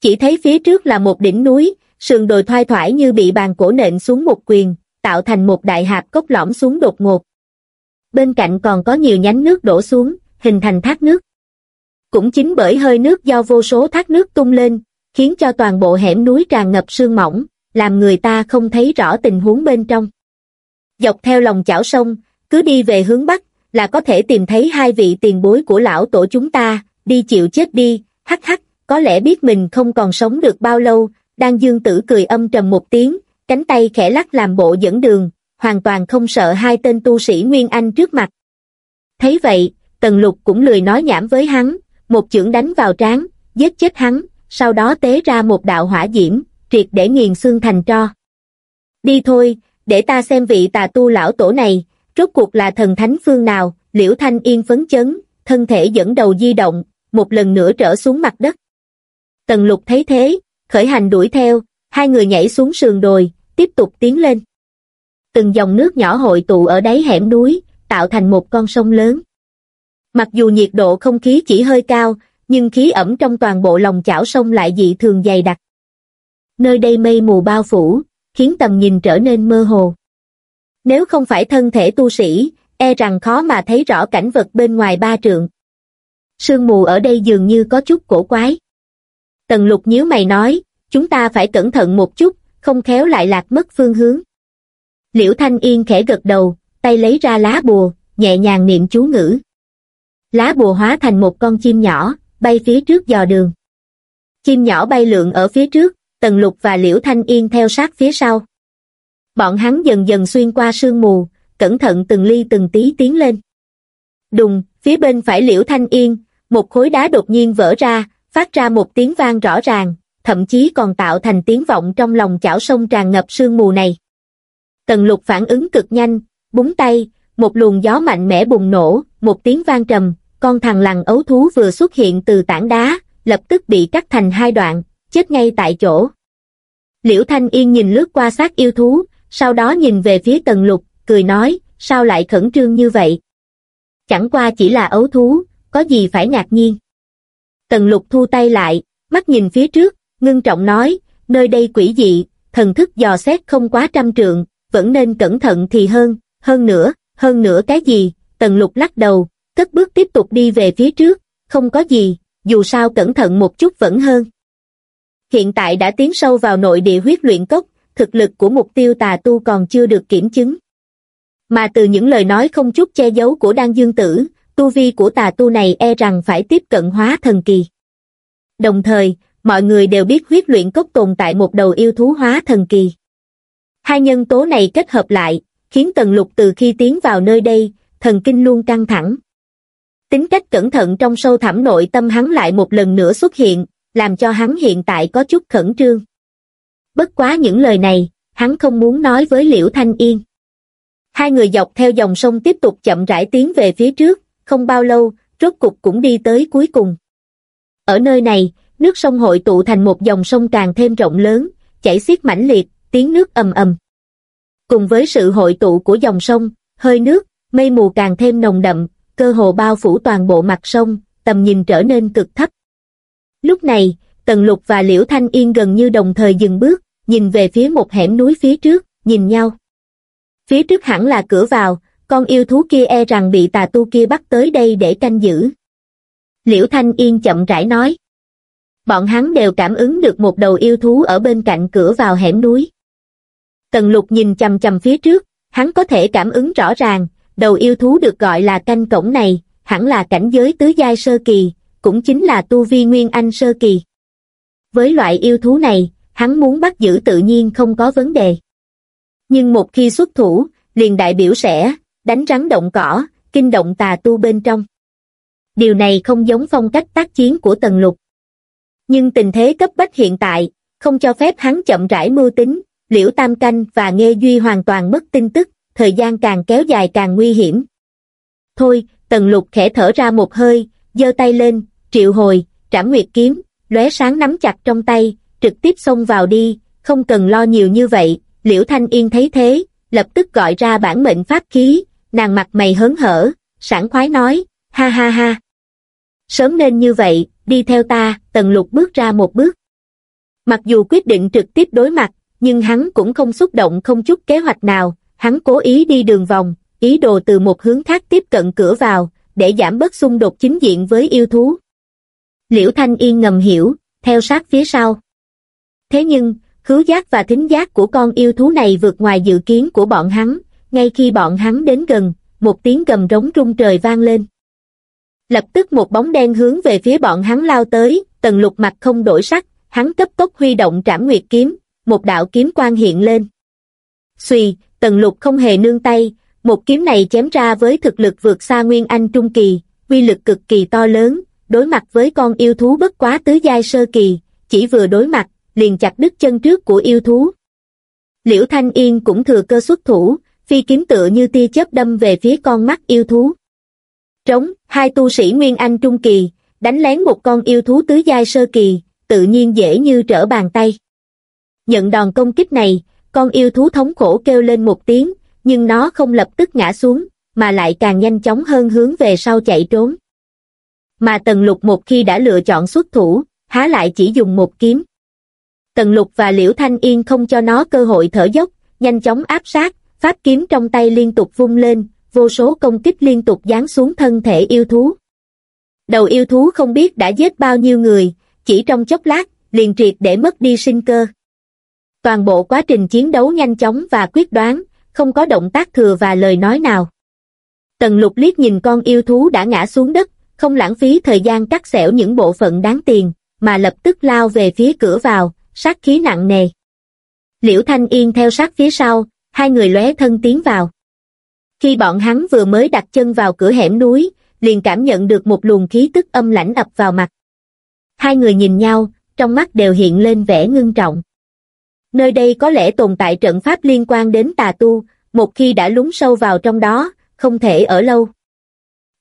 Chỉ thấy phía trước là một đỉnh núi, sườn đồi thoai thoải như bị bàn cổ nện xuống một quyền, tạo thành một đại hạp cốc lõm xuống đột ngột. Bên cạnh còn có nhiều nhánh nước đổ xuống, hình thành thác nước. Cũng chính bởi hơi nước do vô số thác nước tung lên, khiến cho toàn bộ hẻm núi tràn ngập sương mỏng, làm người ta không thấy rõ tình huống bên trong. Dọc theo lòng chảo sông, cứ đi về hướng Bắc, là có thể tìm thấy hai vị tiền bối của lão tổ chúng ta, đi chịu chết đi, hắc hắc, có lẽ biết mình không còn sống được bao lâu, đang dương tử cười âm trầm một tiếng, cánh tay khẽ lắc làm bộ dẫn đường, hoàn toàn không sợ hai tên tu sĩ Nguyên Anh trước mặt. Thấy vậy, Tần Lục cũng lười nói nhảm với hắn, một chưởng đánh vào trán, giết chết hắn, sau đó tế ra một đạo hỏa diễm, triệt để nghiền xương thành tro. Đi thôi, để ta xem vị tà tu lão tổ này, rốt cuộc là thần thánh phương nào, liễu thanh yên phấn chấn, thân thể dẫn đầu di động, một lần nữa trở xuống mặt đất. Tần lục thấy thế, khởi hành đuổi theo, hai người nhảy xuống sườn đồi, tiếp tục tiến lên. Từng dòng nước nhỏ hội tụ ở đáy hẻm núi, tạo thành một con sông lớn. Mặc dù nhiệt độ không khí chỉ hơi cao, nhưng khí ẩm trong toàn bộ lòng chảo sông lại dị thường dày đặc. Nơi đây mây mù bao phủ, khiến tầm nhìn trở nên mơ hồ. Nếu không phải thân thể tu sĩ, e rằng khó mà thấy rõ cảnh vật bên ngoài ba trượng. Sương mù ở đây dường như có chút cổ quái. Tần lục nhíu mày nói, chúng ta phải cẩn thận một chút, không khéo lại lạc mất phương hướng. Liễu Thanh Yên khẽ gật đầu, tay lấy ra lá bùa, nhẹ nhàng niệm chú ngữ. Lá bùa hóa thành một con chim nhỏ, bay phía trước dò đường. Chim nhỏ bay lượn ở phía trước, Tần Lục và Liễu Thanh Yên theo sát phía sau. Bọn hắn dần dần xuyên qua sương mù, cẩn thận từng ly từng tí tiến lên. Đùng, phía bên phải Liễu Thanh Yên, một khối đá đột nhiên vỡ ra, phát ra một tiếng vang rõ ràng, thậm chí còn tạo thành tiếng vọng trong lòng chảo sông tràn ngập sương mù này. Tần lục phản ứng cực nhanh, búng tay, một luồng gió mạnh mẽ bùng nổ, một tiếng vang trầm, con thằng lằn ấu thú vừa xuất hiện từ tảng đá, lập tức bị cắt thành hai đoạn, chết ngay tại chỗ. Liễu Thanh Yên nhìn lướt qua xác yêu thú, sau đó nhìn về phía tần lục, cười nói, sao lại khẩn trương như vậy? Chẳng qua chỉ là ấu thú, có gì phải ngạc nhiên. Tần lục thu tay lại, mắt nhìn phía trước, ngưng trọng nói, nơi đây quỷ dị, thần thức dò xét không quá trăm trượng, vẫn nên cẩn thận thì hơn, hơn nữa, hơn nữa cái gì, tần lục lắc đầu, cất bước tiếp tục đi về phía trước, không có gì, dù sao cẩn thận một chút vẫn hơn. Hiện tại đã tiến sâu vào nội địa huyết luyện cốc, thực lực của mục tiêu tà tu còn chưa được kiểm chứng. Mà từ những lời nói không chút che giấu của Đan Dương Tử, tu vi của tà tu này e rằng phải tiếp cận hóa thần kỳ. Đồng thời, mọi người đều biết huyết luyện cốc tồn tại một đầu yêu thú hóa thần kỳ. Hai nhân tố này kết hợp lại, khiến Tần Lục từ khi tiến vào nơi đây, thần kinh luôn căng thẳng. Tính cách cẩn thận trong sâu thẳm nội tâm hắn lại một lần nữa xuất hiện, làm cho hắn hiện tại có chút khẩn trương. bất quá những lời này, hắn không muốn nói với Liễu Thanh Yên. Hai người dọc theo dòng sông tiếp tục chậm rãi tiến về phía trước, không bao lâu, rốt cục cũng đi tới cuối cùng. Ở nơi này, nước sông hội tụ thành một dòng sông càng thêm rộng lớn, chảy xiết mãnh liệt, tiếng nước ầm ầm. Cùng với sự hội tụ của dòng sông, hơi nước, mây mù càng thêm nồng đậm, cơ hồ bao phủ toàn bộ mặt sông, tầm nhìn trở nên cực thấp. Lúc này, Tần Lục và Liễu Thanh Yên gần như đồng thời dừng bước, nhìn về phía một hẻm núi phía trước, nhìn nhau. Phía trước hẳn là cửa vào, con yêu thú kia e rằng bị tà tu kia bắt tới đây để canh giữ. Liễu Thanh Yên chậm rãi nói. Bọn hắn đều cảm ứng được một đầu yêu thú ở bên cạnh cửa vào hẻm núi. Tần lục nhìn chầm chầm phía trước, hắn có thể cảm ứng rõ ràng, đầu yêu thú được gọi là canh cổng này, hẳn là cảnh giới tứ giai sơ kỳ, cũng chính là tu vi nguyên anh sơ kỳ. Với loại yêu thú này, hắn muốn bắt giữ tự nhiên không có vấn đề. Nhưng một khi xuất thủ, liền đại biểu sẽ đánh rắn động cỏ, kinh động tà tu bên trong. Điều này không giống phong cách tác chiến của Tần Lục. Nhưng tình thế cấp bách hiện tại, không cho phép hắn chậm rãi mưu tính, Liễu Tam Canh và Nghe Duy hoàn toàn mất tin tức, thời gian càng kéo dài càng nguy hiểm. Thôi, Tần Lục khẽ thở ra một hơi, giơ tay lên, triệu hồi, trảm nguyệt kiếm, lóe sáng nắm chặt trong tay, trực tiếp xông vào đi, không cần lo nhiều như vậy, Liễu Thanh Yên thấy thế, lập tức gọi ra bản mệnh pháp khí, nàng mặt mày hớn hở, sảng khoái nói, ha ha ha. Sớm nên như vậy, đi theo ta, Tần Lục bước ra một bước. Mặc dù quyết định trực tiếp đối mặt, nhưng hắn cũng không xúc động không chút kế hoạch nào, hắn cố ý đi đường vòng, ý đồ từ một hướng khác tiếp cận cửa vào, để giảm bớt xung đột chính diện với yêu thú. Liễu Thanh Yên ngầm hiểu, theo sát phía sau. Thế nhưng, khứu giác và thính giác của con yêu thú này vượt ngoài dự kiến của bọn hắn, ngay khi bọn hắn đến gần, một tiếng gầm rống rung trời vang lên. Lập tức một bóng đen hướng về phía bọn hắn lao tới, tần lục mặt không đổi sắc, hắn cấp tốc huy động trảm nguyệt kiếm, một đạo kiếm quang hiện lên. Xùy, tần lục không hề nương tay, một kiếm này chém ra với thực lực vượt xa Nguyên Anh Trung Kỳ, quy lực cực kỳ to lớn, đối mặt với con yêu thú bất quá tứ giai sơ kỳ, chỉ vừa đối mặt, liền chặt đứt chân trước của yêu thú. Liễu Thanh Yên cũng thừa cơ xuất thủ, phi kiếm tựa như tia chớp đâm về phía con mắt yêu thú. Trống, hai tu sĩ Nguyên Anh Trung Kỳ, đánh lén một con yêu thú tứ giai sơ kỳ, tự nhiên dễ như trở bàn tay. Nhận đòn công kích này, con yêu thú thống khổ kêu lên một tiếng, nhưng nó không lập tức ngã xuống, mà lại càng nhanh chóng hơn hướng về sau chạy trốn. Mà Tần Lục một khi đã lựa chọn xuất thủ, há lại chỉ dùng một kiếm. Tần Lục và Liễu Thanh Yên không cho nó cơ hội thở dốc, nhanh chóng áp sát, pháp kiếm trong tay liên tục vung lên, vô số công kích liên tục giáng xuống thân thể yêu thú. Đầu yêu thú không biết đã giết bao nhiêu người, chỉ trong chốc lát, liền triệt để mất đi sinh cơ. Toàn bộ quá trình chiến đấu nhanh chóng và quyết đoán, không có động tác thừa và lời nói nào. Tần lục liếc nhìn con yêu thú đã ngã xuống đất, không lãng phí thời gian cắt xẻo những bộ phận đáng tiền, mà lập tức lao về phía cửa vào, sát khí nặng nề. Liễu Thanh Yên theo sát phía sau, hai người lóe thân tiến vào. Khi bọn hắn vừa mới đặt chân vào cửa hẻm núi, liền cảm nhận được một luồng khí tức âm lãnh ập vào mặt. Hai người nhìn nhau, trong mắt đều hiện lên vẻ ngưng trọng. Nơi đây có lẽ tồn tại trận pháp liên quan đến tà tu, một khi đã lún sâu vào trong đó, không thể ở lâu.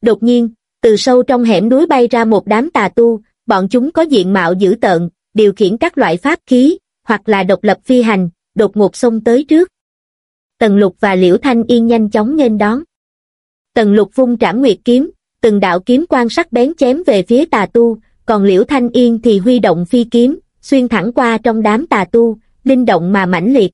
Đột nhiên, từ sâu trong hẻm núi bay ra một đám tà tu, bọn chúng có diện mạo dữ tợn, điều khiển các loại pháp khí, hoặc là độc lập phi hành, đột ngột xông tới trước. Tần Lục và Liễu Thanh Yên nhanh chóng nghênh đón. Tần Lục vung trảm nguyệt kiếm, từng đạo kiếm quan sắc bén chém về phía tà tu, còn Liễu Thanh Yên thì huy động phi kiếm, xuyên thẳng qua trong đám tà tu, linh động mà mãnh liệt.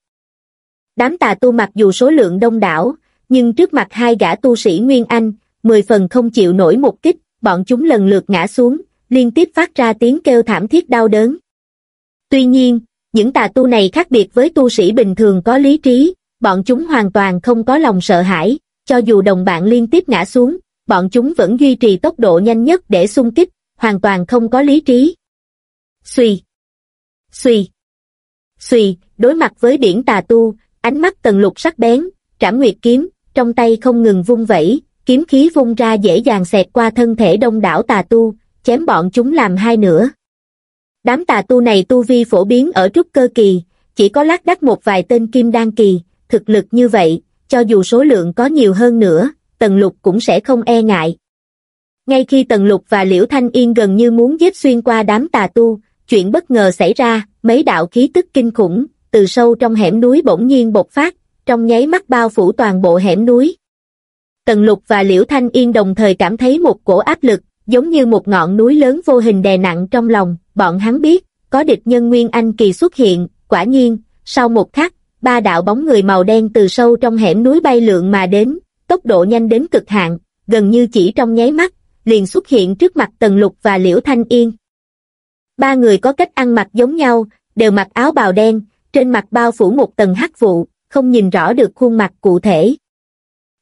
Đám tà tu mặc dù số lượng đông đảo, nhưng trước mặt hai gã tu sĩ Nguyên Anh, mười phần không chịu nổi một kích, bọn chúng lần lượt ngã xuống, liên tiếp phát ra tiếng kêu thảm thiết đau đớn. Tuy nhiên, những tà tu này khác biệt với tu sĩ bình thường có lý trí, bọn chúng hoàn toàn không có lòng sợ hãi, cho dù đồng bạn liên tiếp ngã xuống, bọn chúng vẫn duy trì tốc độ nhanh nhất để xung kích, hoàn toàn không có lý trí. Xùy! Xùy! Xùy, đối mặt với biển tà tu, ánh mắt tần lục sắc bén, trảm nguyệt kiếm, trong tay không ngừng vung vẩy, kiếm khí vung ra dễ dàng xẹt qua thân thể đông đảo tà tu, chém bọn chúng làm hai nửa. Đám tà tu này tu vi phổ biến ở trúc cơ kỳ, chỉ có lác đắc một vài tên kim đan kỳ, thực lực như vậy, cho dù số lượng có nhiều hơn nữa, Tần Lục cũng sẽ không e ngại. Ngay khi Tần Lục và Liễu Thanh Yên gần như muốn giết xuyên qua đám tà tu, chuyện bất ngờ xảy ra, mấy đạo khí tức kinh khủng, từ sâu trong hẻm núi bỗng nhiên bộc phát, trong nháy mắt bao phủ toàn bộ hẻm núi. Tần Lục và Liễu Thanh Yên đồng thời cảm thấy một cổ áp lực, giống như một ngọn núi lớn vô hình đè nặng trong lòng, bọn hắn biết, có địch nhân Nguyên Anh Kỳ xuất hiện, quả nhiên, sau một khắc, ba đạo bóng người màu đen từ sâu trong hẻm núi bay lượn mà đến, tốc độ nhanh đến cực hạn, gần như chỉ trong nháy mắt, liền xuất hiện trước mặt Tần Lục và Liễu Thanh Yên. Ba người có cách ăn mặc giống nhau, đều mặc áo bào đen, trên mặt bao phủ một tầng hắc vụ, không nhìn rõ được khuôn mặt cụ thể.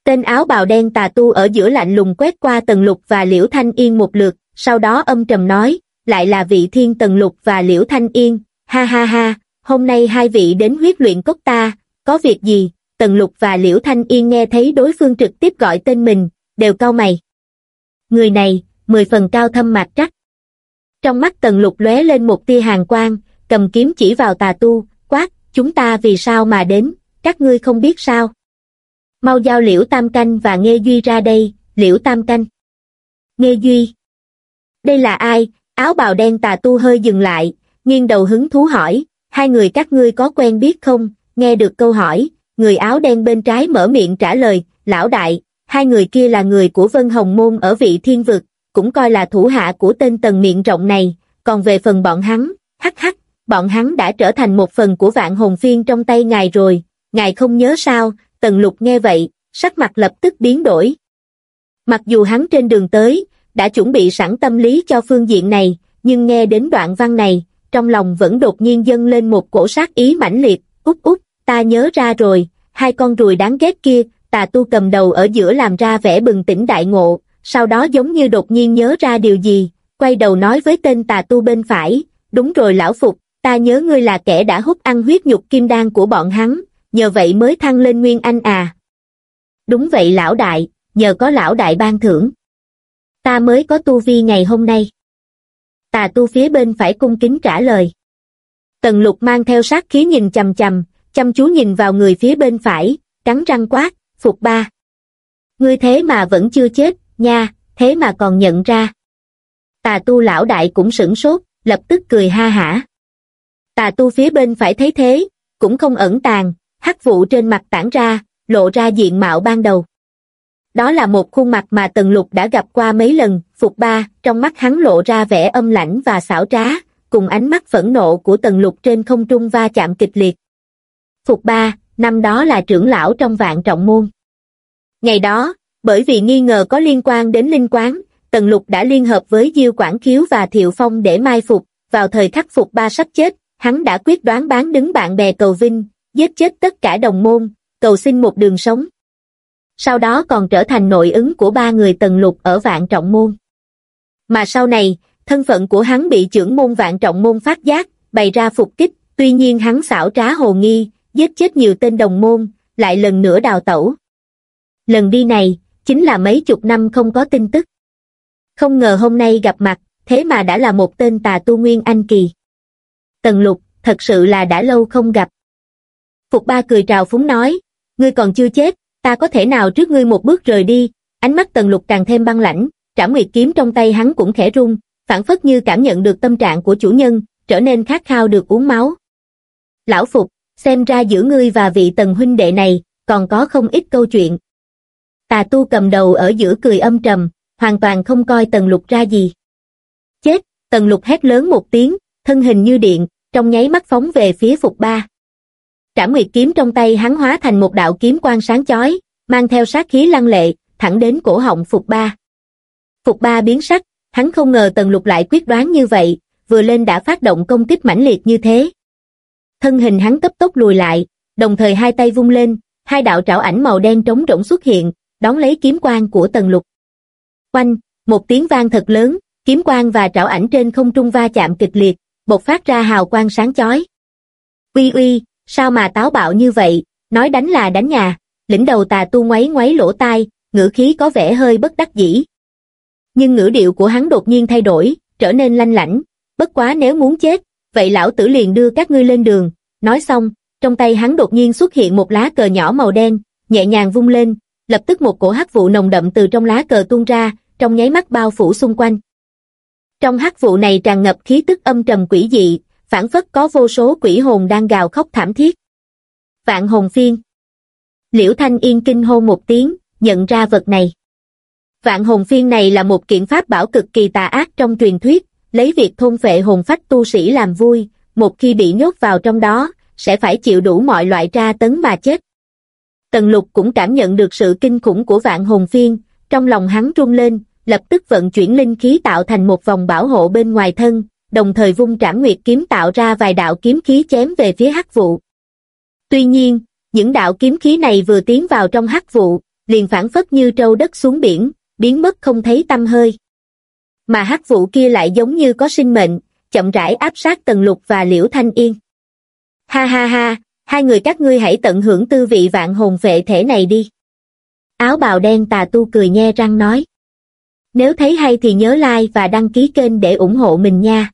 Tên áo bào đen tà tu ở giữa lạnh lùng quét qua Tần Lục và Liễu Thanh Yên một lượt, sau đó âm trầm nói, lại là vị thiên Tần Lục và Liễu Thanh Yên, ha ha ha, hôm nay hai vị đến huyết luyện cốc ta, có việc gì? Tần Lục và Liễu Thanh Yên nghe thấy đối phương trực tiếp gọi tên mình, đều cau mày. Người này, mười phần cao thâm mạc trắc. Trong mắt Tần Lục lóe lên một tia hàng quang, cầm kiếm chỉ vào tà tu, quát, chúng ta vì sao mà đến, các ngươi không biết sao. Mau giao Liễu Tam Canh và nghe Duy ra đây, Liễu Tam Canh. nghe Duy. Đây là ai? Áo bào đen tà tu hơi dừng lại, nghiêng đầu hứng thú hỏi, hai người các ngươi có quen biết không? Nghe được câu hỏi, người áo đen bên trái mở miệng trả lời, lão đại, hai người kia là người của Vân Hồng Môn ở vị thiên vực, cũng coi là thủ hạ của tên tần miệng rộng này, còn về phần bọn hắn, hắc hắc, bọn hắn đã trở thành một phần của vạn hồn phiên trong tay ngài rồi, ngài không nhớ sao, tần lục nghe vậy, sắc mặt lập tức biến đổi. Mặc dù hắn trên đường tới, đã chuẩn bị sẵn tâm lý cho phương diện này, nhưng nghe đến đoạn văn này, trong lòng vẫn đột nhiên dâng lên một cổ sát ý mãnh liệt, út út, ta nhớ ra rồi, hai con ruồi đáng ghét kia, tà tu cầm đầu ở giữa làm ra vẻ bừng tỉnh đại ngộ, sau đó giống như đột nhiên nhớ ra điều gì, quay đầu nói với tên tà tu bên phải, đúng rồi lão Phục, ta nhớ ngươi là kẻ đã hút ăn huyết nhục kim đan của bọn hắn, nhờ vậy mới thăng lên Nguyên Anh à. Đúng vậy lão đại, nhờ có lão đại ban thưởng. Ta mới có tu vi ngày hôm nay. Tà tu phía bên phải cung kính trả lời. Tần lục mang theo sát khí nhìn chầm chầm, chăm chú nhìn vào người phía bên phải, cắn răng quát, phục ba. Ngươi thế mà vẫn chưa chết, nha, thế mà còn nhận ra. Tà tu lão đại cũng sửng sốt, lập tức cười ha hả. Tà tu phía bên phải thấy thế, cũng không ẩn tàng, hắc vụ trên mặt tản ra, lộ ra diện mạo ban đầu. Đó là một khuôn mặt mà Tần Lục đã gặp qua mấy lần, Phục Ba, trong mắt hắn lộ ra vẻ âm lãnh và xảo trá, cùng ánh mắt phẫn nộ của Tần Lục trên không trung va chạm kịch liệt. Phục Ba, năm đó là trưởng lão trong vạn trọng môn. Ngày đó, bởi vì nghi ngờ có liên quan đến linh quán, Tần Lục đã liên hợp với Diêu Quảng Khiếu và Thiệu Phong để mai phục, vào thời khắc Phục Ba sắp chết, hắn đã quyết đoán bán đứng bạn bè cầu vinh, giết chết tất cả đồng môn, cầu xin một đường sống. Sau đó còn trở thành nội ứng của ba người tần lục ở vạn trọng môn. Mà sau này, thân phận của hắn bị trưởng môn vạn trọng môn phát giác, bày ra phục kích, tuy nhiên hắn xảo trá hồ nghi, giết chết nhiều tên đồng môn, lại lần nữa đào tẩu. Lần đi này, chính là mấy chục năm không có tin tức. Không ngờ hôm nay gặp mặt, thế mà đã là một tên tà tu nguyên anh kỳ. Tần lục, thật sự là đã lâu không gặp. Phục ba cười trào phúng nói, ngươi còn chưa chết, ta có thể nào trước ngươi một bước rời đi, ánh mắt tần lục càng thêm băng lãnh, trả nguyệt kiếm trong tay hắn cũng khẽ rung, phản phất như cảm nhận được tâm trạng của chủ nhân, trở nên khát khao được uống máu. Lão Phục, xem ra giữa ngươi và vị tần huynh đệ này, còn có không ít câu chuyện. Tà tu cầm đầu ở giữa cười âm trầm, hoàn toàn không coi tần lục ra gì. Chết, tần lục hét lớn một tiếng, thân hình như điện, trong nháy mắt phóng về phía Phục Ba. Trảm Nguyệt kiếm trong tay hắn hóa thành một đạo kiếm quang sáng chói, mang theo sát khí lăng lệ, thẳng đến cổ họng Phục Ba. Phục Ba biến sắc, hắn không ngờ Tần Lục lại quyết đoán như vậy, vừa lên đã phát động công kích mãnh liệt như thế. Thân hình hắn cấp tốc lùi lại, đồng thời hai tay vung lên, hai đạo trảo ảnh màu đen trống rỗng xuất hiện, đón lấy kiếm quang của Tần Lục. Quanh, một tiếng vang thật lớn, kiếm quang và trảo ảnh trên không trung va chạm kịch liệt, bộc phát ra hào quang sáng chói. Uy uy, sao mà táo bạo như vậy, nói đánh là đánh nhà, lĩnh đầu tà tu ngoáy ngoáy lỗ tai, ngữ khí có vẻ hơi bất đắc dĩ. Nhưng ngữ điệu của hắn đột nhiên thay đổi, trở nên lanh lảnh, bất quá nếu muốn chết, vậy lão tử liền đưa các ngươi lên đường, nói xong, trong tay hắn đột nhiên xuất hiện một lá cờ nhỏ màu đen, nhẹ nhàng vung lên, lập tức một cổ hắc vụ nồng đậm từ trong lá cờ tuôn ra, trong nháy mắt bao phủ xung quanh. Trong hắc vụ này tràn ngập khí tức âm trầm quỷ dị, phản phất có vô số quỷ hồn đang gào khóc thảm thiết. Vạn hồn phiên Liễu Thanh Yên kinh hô một tiếng, nhận ra vật này. Vạn hồn phiên này là một kiện pháp bảo cực kỳ tà ác trong truyền thuyết, lấy việc thôn phệ hồn phách tu sĩ làm vui, một khi bị nhốt vào trong đó, sẽ phải chịu đủ mọi loại tra tấn mà chết. Tần lục cũng cảm nhận được sự kinh khủng của vạn hồn phiên, trong lòng hắn rung lên, lập tức vận chuyển linh khí tạo thành một vòng bảo hộ bên ngoài thân, đồng thời vung trảm nguyệt kiếm tạo ra vài đạo kiếm khí chém về phía hắc vụ. Tuy nhiên, những đạo kiếm khí này vừa tiến vào trong hắc vụ, liền phản phất như trâu đất xuống biển, biến mất không thấy tâm hơi. Mà hắc vụ kia lại giống như có sinh mệnh, chậm rãi áp sát Tần Lục và Liễu Thanh Yên. Ha ha ha, hai người các ngươi hãy tận hưởng tư vị vạn hồn vệ thể này đi. Áo bào đen tà tu cười nhe răng nói. Nếu thấy hay thì nhớ like và đăng ký kênh để ủng hộ mình nha.